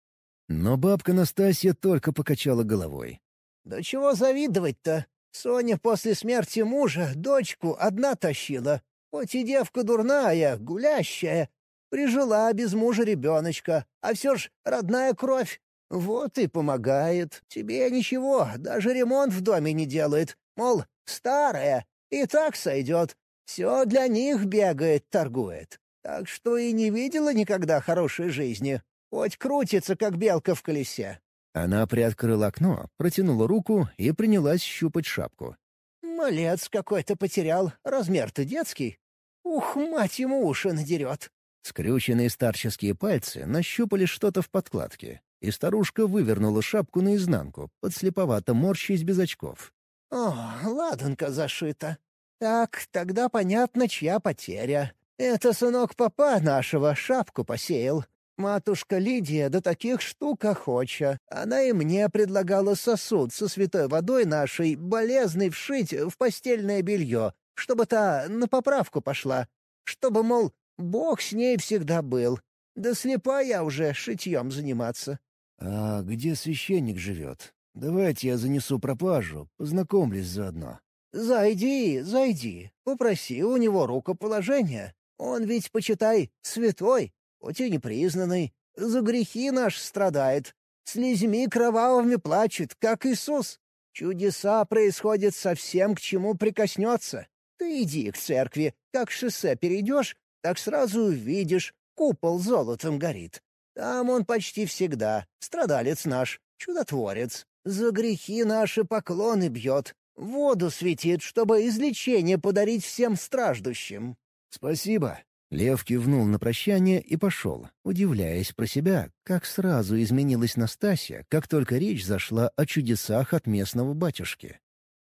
Но бабка Настасья только покачала головой. «Да чего завидовать-то? Соня после смерти мужа дочку одна тащила. Хоть и девка дурная, гулящая, Прижила без мужа ребеночка, а все ж родная кровь. Вот и помогает. Тебе ничего, даже ремонт в доме не делает. Мол, старая, и так сойдет. Все для них бегает, торгует. Так что и не видела никогда хорошей жизни. Хоть крутится, как белка в колесе. Она приоткрыла окно, протянула руку и принялась щупать шапку. «Малец какой-то потерял, размер-то детский. Ух, мать ему уши надерет. Скрюченные старческие пальцы нащупали что-то в подкладке, и старушка вывернула шапку наизнанку, подслеповато морщись без очков. «О, ладанка зашита. Так, тогда понятно, чья потеря. Это сынок папа нашего шапку посеял. Матушка Лидия до таких штук охоча. Она и мне предлагала сосуд со святой водой нашей, болезной, вшить в постельное белье, чтобы та на поправку пошла. Чтобы, мол, Бог с ней всегда был. Да слепа я уже шитьем заниматься». «А где священник живет? Давайте я занесу пропажу, познакомлюсь заодно». «Зайди, зайди, попроси у него рукоположения. Он ведь, почитай, святой, хоть и непризнанный, за грехи наш страдает, слезьми кровавыми плачет, как Иисус. Чудеса происходят со всем, к чему прикоснется. Ты иди к церкви, как шоссе перейдешь, так сразу увидишь, купол золотом горит. Там он почти всегда, страдалец наш, чудотворец. За грехи наши поклоны бьет, воду светит, чтобы излечение подарить всем страждущим». «Спасибо». Лев кивнул на прощание и пошел, удивляясь про себя, как сразу изменилась Настасья, как только речь зашла о чудесах от местного батюшки.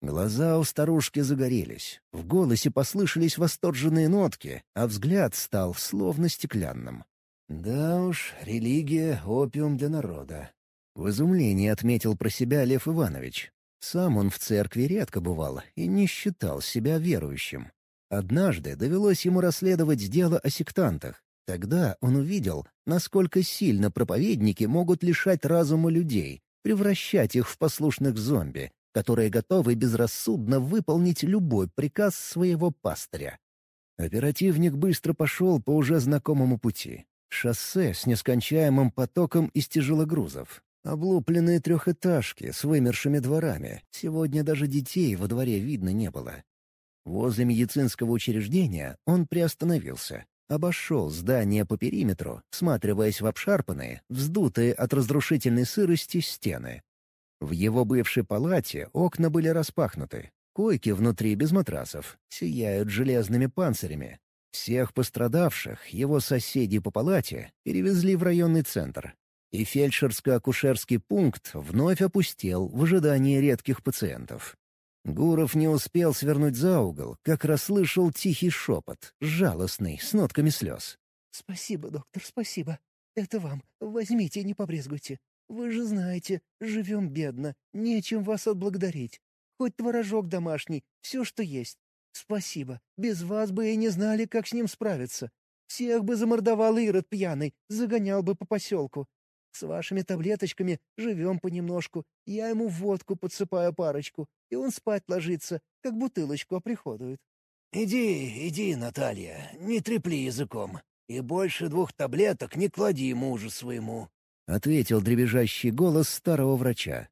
Глаза у старушки загорелись, в голосе послышались восторженные нотки, а взгляд стал словно стеклянным. «Да уж, религия — опиум для народа». В изумлении отметил про себя Лев Иванович. Сам он в церкви редко бывал и не считал себя верующим. Однажды довелось ему расследовать дело о сектантах. Тогда он увидел, насколько сильно проповедники могут лишать разума людей, превращать их в послушных зомби, которые готовы безрассудно выполнить любой приказ своего пастыря. Оперативник быстро пошел по уже знакомому пути. Шоссе с нескончаемым потоком из тяжелогрузов. Облупленные трехэтажки с вымершими дворами. Сегодня даже детей во дворе видно не было. Возле медицинского учреждения он приостановился. Обошел здание по периметру, всматриваясь в обшарпанные, вздутые от разрушительной сырости стены. В его бывшей палате окна были распахнуты. Койки внутри без матрасов, сияют железными панцирями. Всех пострадавших, его соседей по палате, перевезли в районный центр. И фельдшерско-акушерский пункт вновь опустел в ожидании редких пациентов. Гуров не успел свернуть за угол, как расслышал тихий шепот, жалостный, с нотками слез. «Спасибо, доктор, спасибо. Это вам. Возьмите, не побрезгуйте. Вы же знаете, живем бедно, нечем вас отблагодарить. Хоть творожок домашний, все, что есть. Спасибо. Без вас бы и не знали, как с ним справиться. Всех бы замордовал Ирод пьяный, загонял бы по поселку. С вашими таблеточками живем понемножку. Я ему водку подсыпаю парочку, и он спать ложится, как бутылочку оприходует. «Иди, иди, Наталья, не трепли языком. И больше двух таблеток не клади мужу своему», — ответил дребезжащий голос старого врача.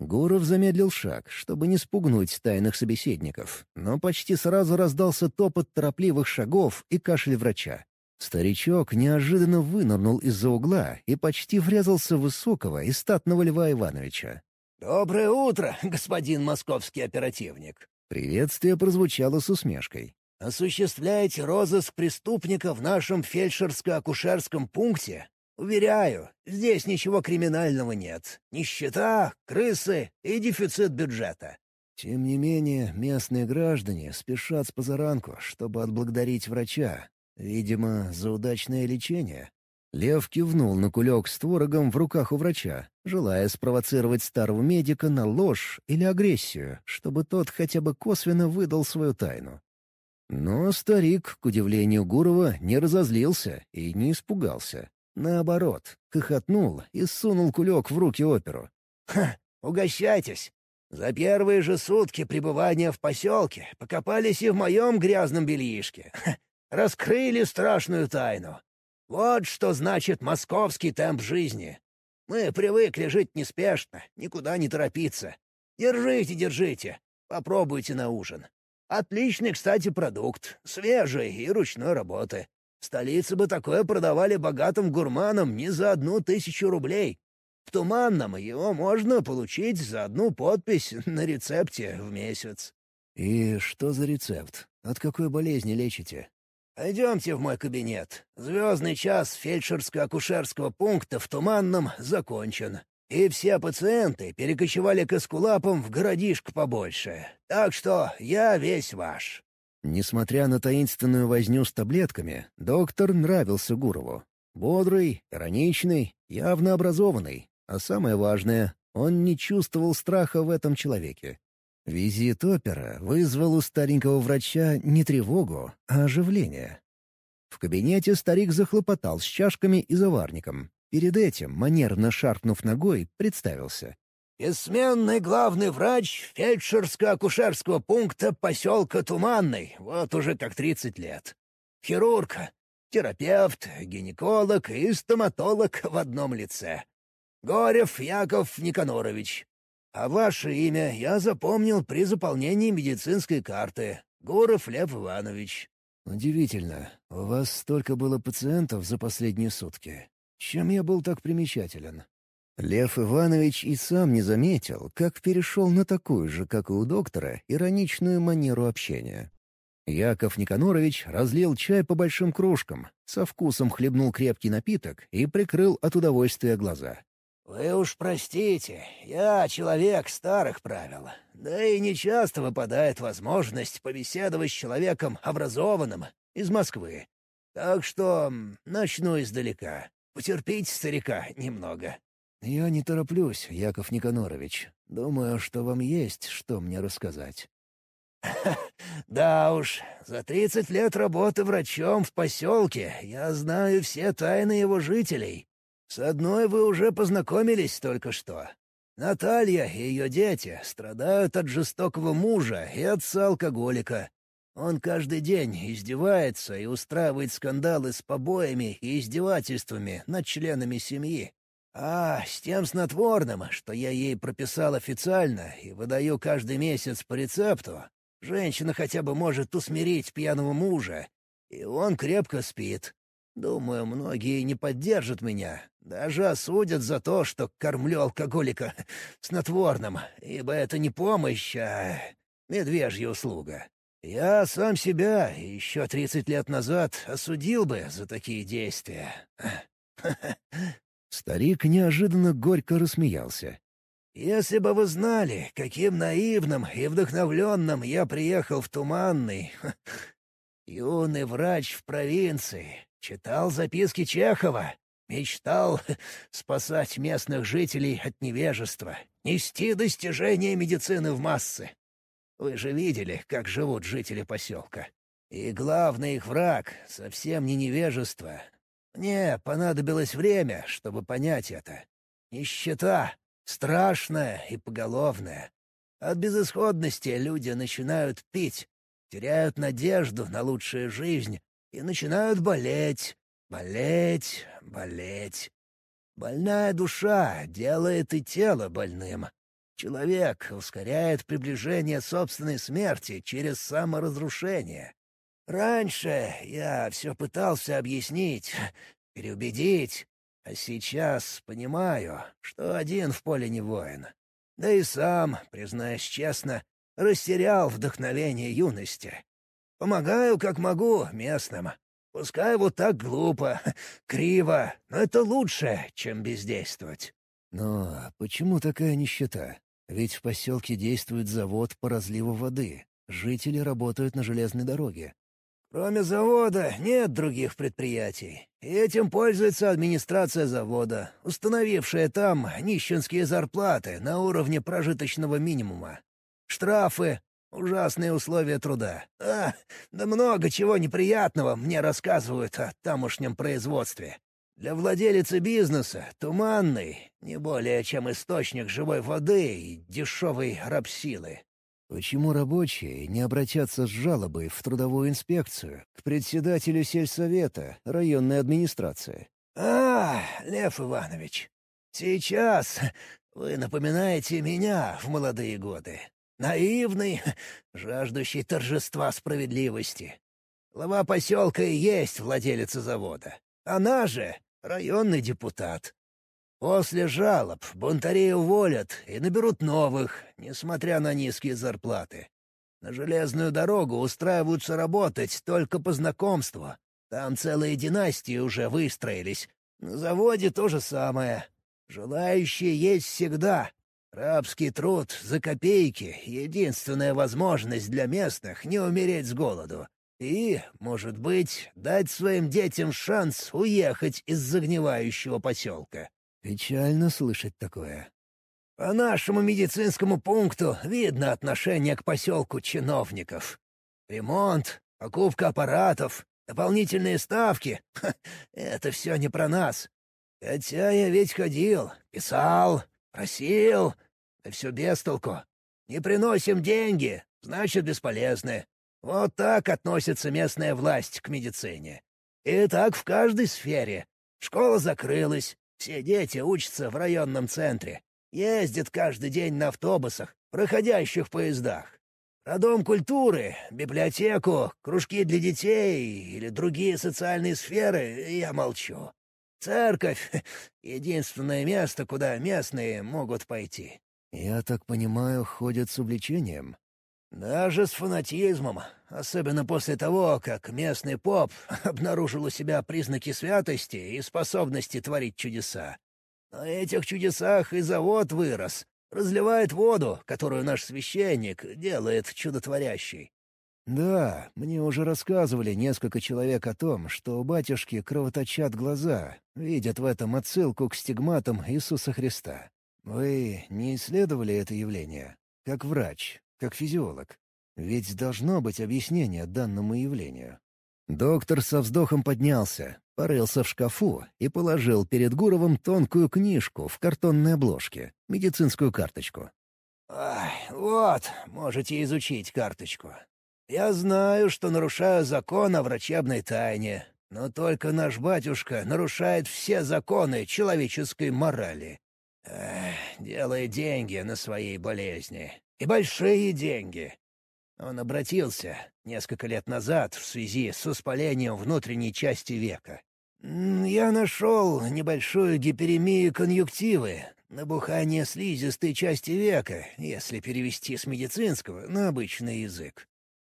Гуров замедлил шаг, чтобы не спугнуть тайных собеседников, но почти сразу раздался топот торопливых шагов и кашель врача. Старичок неожиданно вынырнул из-за угла и почти врезался в высокого и статного Льва Ивановича. «Доброе утро, господин московский оперативник!» Приветствие прозвучало с усмешкой. «Осуществляете розыск преступника в нашем фельдшерско-акушерском пункте? Уверяю, здесь ничего криминального нет. Нищета, крысы и дефицит бюджета». Тем не менее, местные граждане спешат с позаранку, чтобы отблагодарить врача, Видимо, за удачное лечение. Лев кивнул на кулек с творогом в руках у врача, желая спровоцировать старого медика на ложь или агрессию, чтобы тот хотя бы косвенно выдал свою тайну. Но старик, к удивлению Гурова, не разозлился и не испугался. Наоборот, хохотнул и сунул кулек в руки оперу. «Ха, угощайтесь! За первые же сутки пребывания в поселке покопались и в моем грязном бельишке раскрыли страшную тайну. Вот что значит московский темп жизни. Мы привыкли жить неспешно, никуда не торопиться. Держите, держите. Попробуйте на ужин. Отличный, кстати, продукт, свежий и ручной работы. Столице бы такое продавали богатым гурманам не за одну тысячу рублей. В Туманном его можно получить за одну подпись на рецепте в месяц. «И что за рецепт? От какой болезни лечите?» «Пойдемте в мой кабинет. Звездный час фельдшерско-акушерского пункта в Туманном закончен. И все пациенты перекочевали к эскулапам в городишко побольше. Так что я весь ваш». Несмотря на таинственную возню с таблетками, доктор нравился Гурову. Бодрый, ироничный, явно образованный. А самое важное, он не чувствовал страха в этом человеке. Визит опера вызвал у старенького врача не тревогу, а оживление. В кабинете старик захлопотал с чашками и заварником. Перед этим, манерно шаркнув ногой, представился. «Бессменный главный врач фельдшерско-акушерского пункта поселка Туманный, вот уже как тридцать лет. Хирург, терапевт, гинеколог и стоматолог в одном лице. Горев Яков Никанорович, а ваше имя я запомнил при заполнении медицинской карты. Гуров Лев Иванович». «Удивительно. У вас столько было пациентов за последние сутки. Чем я был так примечателен?» Лев Иванович и сам не заметил, как перешел на такую же, как и у доктора, ироничную манеру общения. Яков Никанорович разлил чай по большим кружкам, со вкусом хлебнул крепкий напиток и прикрыл от удовольствия глаза. «Вы уж простите, я человек старых правил. Да и нечасто выпадает возможность побеседовать с человеком образованным из Москвы. Так что начну издалека. Потерпите старика немного». «Я не тороплюсь, Яков Никанорович. Думаю, что вам есть, что мне рассказать». «Да уж, за тридцать лет работы врачом в поселке я знаю все тайны его жителей. С одной вы уже познакомились только что. Наталья и ее дети страдают от жестокого мужа и отца-алкоголика. Он каждый день издевается и устраивает скандалы с побоями и издевательствами над членами семьи. А с тем снотворным, что я ей прописал официально и выдаю каждый месяц по рецепту, женщина хотя бы может усмирить пьяного мужа, и он крепко спит. Думаю, многие не поддержат меня, даже осудят за то, что кормлю алкоголика снотворным, ибо это не помощь, а медвежья услуга. Я сам себя еще тридцать лет назад осудил бы за такие действия. Старик неожиданно горько рассмеялся. «Если бы вы знали, каким наивным и вдохновленным я приехал в Туманный, юный врач в провинции, Читал записки Чехова. Мечтал спасать местных жителей от невежества, нести достижения медицины в массы. Вы же видели, как живут жители поселка. И главный их враг — совсем не невежество. Мне понадобилось время, чтобы понять это. Нищета — страшная и поголовная. От безысходности люди начинают пить, теряют надежду на лучшую жизнь и начинают болеть, болеть, болеть. Больная душа делает и тело больным. Человек ускоряет приближение собственной смерти через саморазрушение. Раньше я все пытался объяснить, переубедить, а сейчас понимаю, что один в поле не воин. Да и сам, признаюсь честно, растерял вдохновение юности. Помогаю, как могу, местным. Пускай вот так глупо, криво, но это лучше, чем бездействовать. Но почему такая нищета? Ведь в поселке действует завод по разливу воды. Жители работают на железной дороге. Кроме завода нет других предприятий. И этим пользуется администрация завода, установившая там нищенские зарплаты на уровне прожиточного минимума. Штрафы, ужасные условия труда. А, да много чего неприятного мне рассказывают о тамошнем производстве. Для владелицы бизнеса туманный, не более чем источник живой воды и дешевой рабсилы. Почему рабочие не обратятся с жалобой в трудовую инспекцию к председателю сельсовета, районной администрации? «А, Лев Иванович, сейчас вы напоминаете меня в молодые годы. Наивный, жаждущий торжества справедливости. Глава поселка и есть владелица завода. Она же районный депутат. После жалоб бунтарей уволят и наберут новых, несмотря на низкие зарплаты. На железную дорогу устраиваются работать только по знакомству. Там целые династии уже выстроились. На заводе то же самое. Желающие есть всегда. Рабский труд за копейки — единственная возможность для местных не умереть с голоду. И, может быть, дать своим детям шанс уехать из загнивающего поселка. Печально слышать такое. По нашему медицинскому пункту видно отношение к поселку чиновников. Ремонт, покупка аппаратов, дополнительные ставки — это все не про нас. Хотя я ведь ходил, писал, просил, да все без толку. Не приносим деньги, значит, бесполезны. Вот так относится местная власть к медицине. И так в каждой сфере. Школа закрылась, все дети учатся в районном центре. Ездят каждый день на автобусах, проходящих поездах. Про дом культуры, библиотеку, кружки для детей или другие социальные сферы я молчу. Церковь — единственное место, куда местные могут пойти. Я так понимаю, ходят с увлечением? Даже с фанатизмом, особенно после того, как местный поп обнаружил у себя признаки святости и способности творить чудеса. На этих чудесах и завод вырос, разливает воду, которую наш священник делает чудотворящей. Да, мне уже рассказывали несколько человек о том, что у батюшки кровоточат глаза, видят в этом отсылку к стигматам Иисуса Христа. Вы не исследовали это явление? Как врач, как физиолог. Ведь должно быть объяснение данному явлению. Доктор со вздохом поднялся, порылся в шкафу и положил перед Гуровым тонкую книжку в картонной обложке, медицинскую карточку. «Ай, вот, можете изучить карточку. Я знаю, что нарушаю закон о врачебной тайне, но только наш батюшка нарушает все законы человеческой морали. Эх, делает деньги на своей болезни. И большие деньги. Он обратился несколько лет назад в связи с воспалением внутренней части века. Я нашел небольшую гиперемию конъюнктивы, набухание слизистой части века, если перевести с медицинского на обычный язык.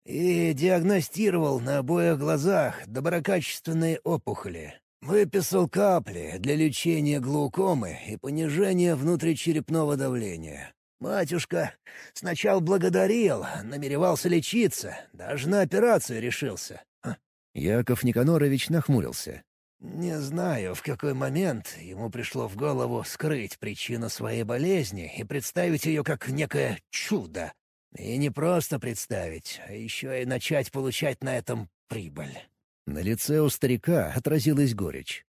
И диагностировал на обоих глазах доброкачественные опухоли. Выписал капли для лечения глаукомы и понижения внутричерепного давления. Батюшка сначала благодарил, намеревался лечиться, даже на операцию решился. Яков Никанорович нахмурился. Не знаю, в какой момент ему пришло в голову скрыть причину своей болезни и представить ее как некое чудо. И не просто представить, а еще и начать получать на этом прибыль. На лице у старика отразилась горечь.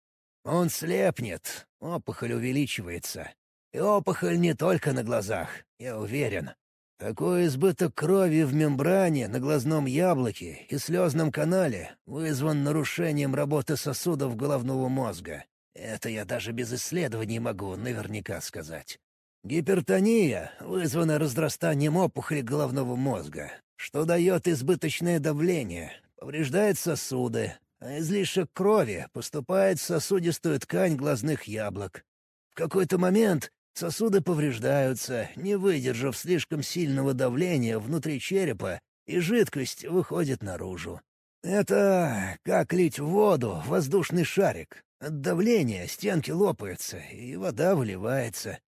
Он слепнет, опухоль увеличивается. И опухоль не только на глазах, я уверен. Такой избыток крови в мембране, на глазном яблоке и слезном канале вызван нарушением работы сосудов головного мозга. Это я даже без исследований могу наверняка сказать. Гипертония вызвана разрастанием опухоли головного мозга, что дает избыточное давление, повреждает сосуды, а излишек крови поступает в сосудистую ткань глазных яблок. В какой-то момент Сосуды повреждаются, не выдержав слишком сильного давления внутри черепа, и жидкость выходит наружу. Это как лить в воду воздушный шарик. От давления стенки лопаются, и вода выливается.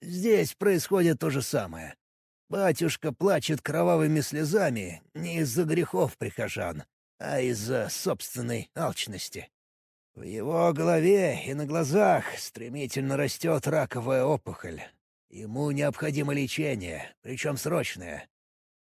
Здесь происходит то же самое. Батюшка плачет кровавыми слезами не из-за грехов прихожан, а из-за собственной алчности. В его голове и на глазах стремительно растет раковая опухоль. Ему необходимо лечение, причем срочное.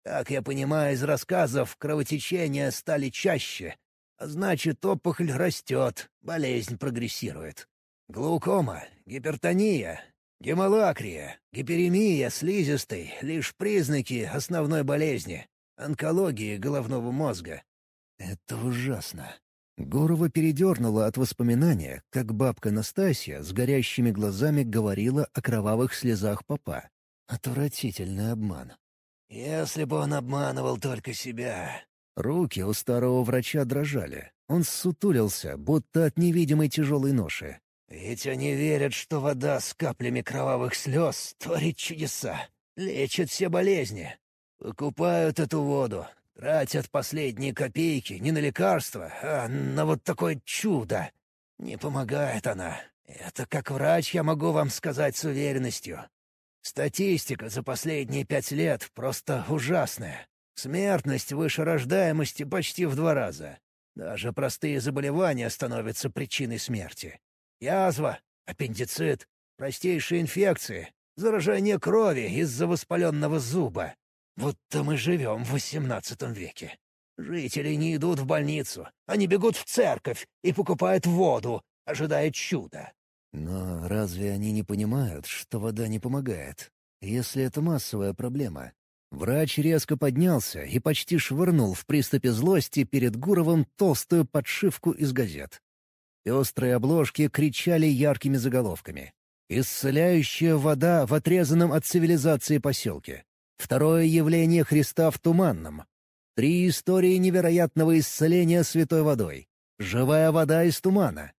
Как я понимаю из рассказов, кровотечения стали чаще, а значит, опухоль растет, болезнь прогрессирует. Глаукома, гипертония, гемолакрия, гиперемия слизистой — лишь признаки основной болезни — онкологии головного мозга. Это ужасно. Горова передернула от воспоминания, как бабка Настасья с горящими глазами говорила о кровавых слезах папа. Отвратительный обман. «Если бы он обманывал только себя...» Руки у старого врача дрожали. Он ссутулился, будто от невидимой тяжелой ноши. «Ведь они верят, что вода с каплями кровавых слез творит чудеса, лечит все болезни. Покупают эту воду, Тратят последние копейки не на лекарства, а на вот такое чудо. Не помогает она. Это как врач я могу вам сказать с уверенностью. Статистика за последние пять лет просто ужасная. Смертность выше рождаемости почти в два раза. Даже простые заболевания становятся причиной смерти. Язва, аппендицит, простейшие инфекции, заражение крови из-за воспаленного зуба. Будто мы живем в XVIII веке. Жители не идут в больницу, они бегут в церковь и покупают воду, ожидая чуда. Но разве они не понимают, что вода не помогает, если это массовая проблема? Врач резко поднялся и почти швырнул в приступе злости перед Гуровым толстую подшивку из газет. Пестрые обложки кричали яркими заголовками. «Исцеляющая вода в отрезанном от цивилизации поселке. Второе явление Христа в Туманном. Три истории невероятного исцеления святой водой. Живая вода из тумана.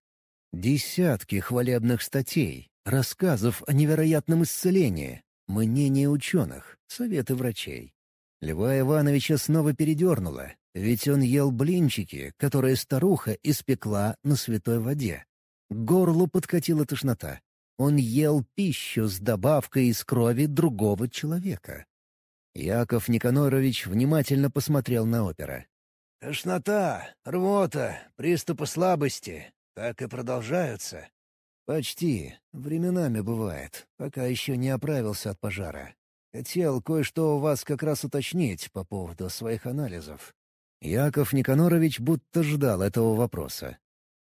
Десятки хвалебных статей, рассказов о невероятном исцелении, мнения ученых, советы врачей. Льва Ивановича снова передернуло, ведь он ел блинчики, которые старуха испекла на святой воде. К горлу подкатила тошнота. Он ел пищу с добавкой из крови другого человека. Яков Никанорович внимательно посмотрел на опера. «Тошнота, рвота, приступы слабости так и продолжаются?» «Почти. Временами бывает, пока еще не оправился от пожара. Хотел кое-что у вас как раз уточнить по поводу своих анализов». Яков Никанорович будто ждал этого вопроса.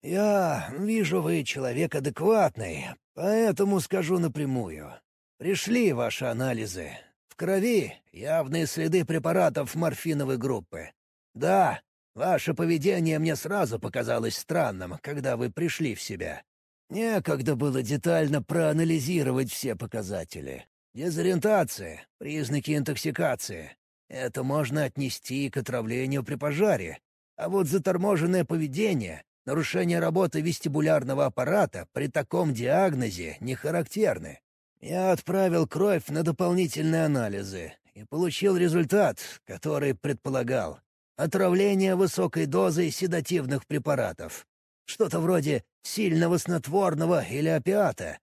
«Я вижу, вы человек адекватный, поэтому скажу напрямую. Пришли ваши анализы, в крови явные следы препаратов морфиновой группы. Да, ваше поведение мне сразу показалось странным, когда вы пришли в себя. Некогда было детально проанализировать все показатели. Дезориентация, признаки интоксикации. Это можно отнести к отравлению при пожаре. А вот заторможенное поведение, нарушение работы вестибулярного аппарата при таком диагнозе не характерны. Я отправил кровь на дополнительные анализы и получил результат, который предполагал. Отравление высокой дозой седативных препаратов. Что-то вроде сильного снотворного или опиата.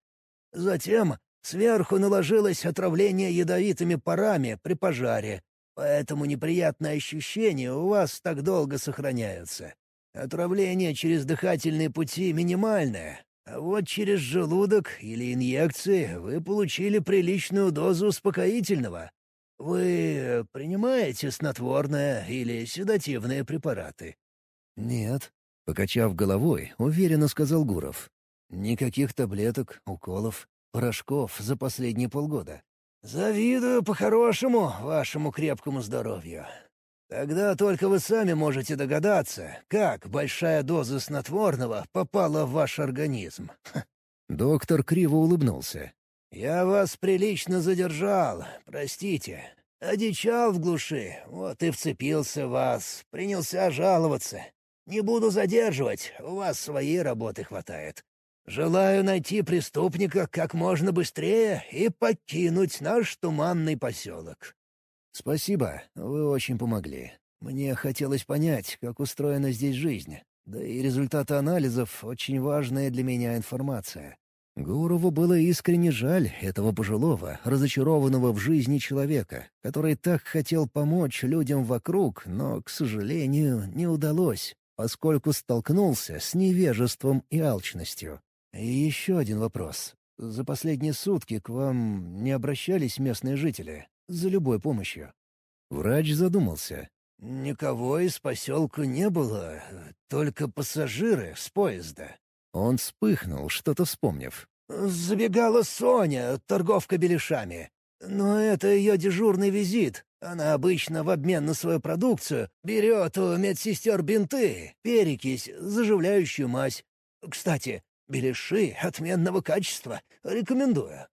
Затем сверху наложилось отравление ядовитыми парами при пожаре, поэтому неприятные ощущения у вас так долго сохраняются. Отравление через дыхательные пути минимальное, а вот через желудок или инъекции вы получили приличную дозу успокоительного. «Вы принимаете снотворное или седативные препараты?» «Нет», — покачав головой, уверенно сказал Гуров. «Никаких таблеток, уколов, порошков за последние полгода». «Завидую по-хорошему вашему крепкому здоровью. Тогда только вы сами можете догадаться, как большая доза снотворного попала в ваш организм». Доктор криво улыбнулся. «Я вас прилично задержал, простите. Одичал в глуши, вот и вцепился в вас, принялся жаловаться. Не буду задерживать, у вас своей работы хватает. Желаю найти преступника как можно быстрее и покинуть наш туманный поселок». «Спасибо, вы очень помогли. Мне хотелось понять, как устроена здесь жизнь. Да и результаты анализов — очень важная для меня информация. Гурову было искренне жаль этого пожилого, разочарованного в жизни человека, который так хотел помочь людям вокруг, но, к сожалению, не удалось поскольку столкнулся с невежеством и алчностью. И еще один вопрос. За последние сутки к вам не обращались местные жители за любой помощью? Врач задумался. «Никого из поселка не было, только пассажиры с поезда». Он вспыхнул, что-то вспомнив. «Забегала Соня, торговка беляшами. Но это ее дежурный визит. Она обычно в обмен на свою продукцию берет у медсестер бинты, перекись, заживляющую мазь. Кстати, беляши отменного качества. Рекомендую».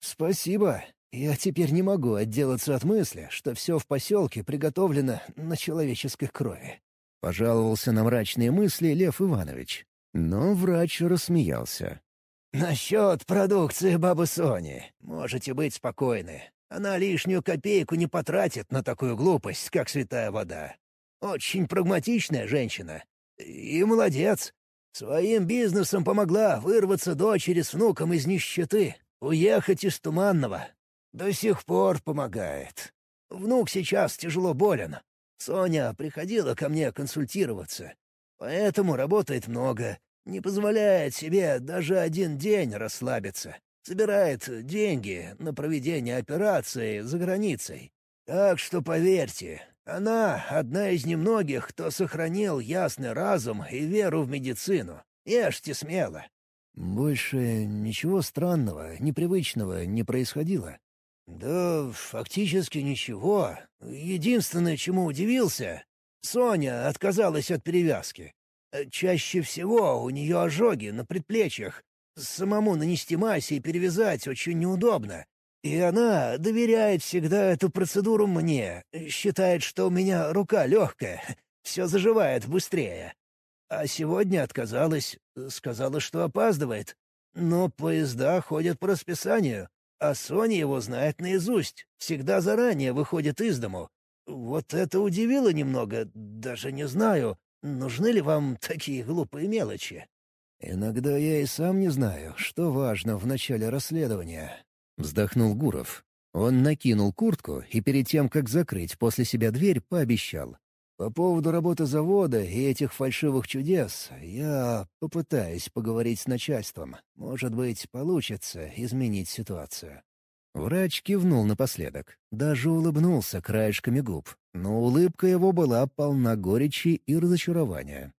«Спасибо. Я теперь не могу отделаться от мысли, что все в поселке приготовлено на человеческой крови». Пожаловался на мрачные мысли Лев Иванович. Но врач рассмеялся. «Насчет продукции бабы Сони. Можете быть спокойны. Она лишнюю копейку не потратит на такую глупость, как святая вода. Очень прагматичная женщина. И молодец. Своим бизнесом помогла вырваться дочери с внуком из нищеты, уехать из Туманного. До сих пор помогает. Внук сейчас тяжело болен. Соня приходила ко мне консультироваться. Поэтому работает много, не позволяет себе даже один день расслабиться собирает деньги на проведение операции за границей. Так что поверьте, она одна из немногих, кто сохранил ясный разум и веру в медицину. Ешьте смело». «Больше ничего странного, непривычного не происходило?» «Да фактически ничего. Единственное, чему удивился, Соня отказалась от перевязки. Чаще всего у нее ожоги на предплечьях, Самому нанести мазь и перевязать очень неудобно. И она доверяет всегда эту процедуру мне, считает, что у меня рука легкая, все заживает быстрее. А сегодня отказалась, сказала, что опаздывает. Но поезда ходят по расписанию, а Соня его знает наизусть, всегда заранее выходит из дому. Вот это удивило немного, даже не знаю, нужны ли вам такие глупые мелочи. «Иногда я и сам не знаю, что важно в начале расследования», — вздохнул Гуров. Он накинул куртку и перед тем, как закрыть после себя дверь, пообещал. «По поводу работы завода и этих фальшивых чудес я попытаюсь поговорить с начальством. Может быть, получится изменить ситуацию». Врач кивнул напоследок, даже улыбнулся краешками губ, но улыбка его была полна горечи и разочарования.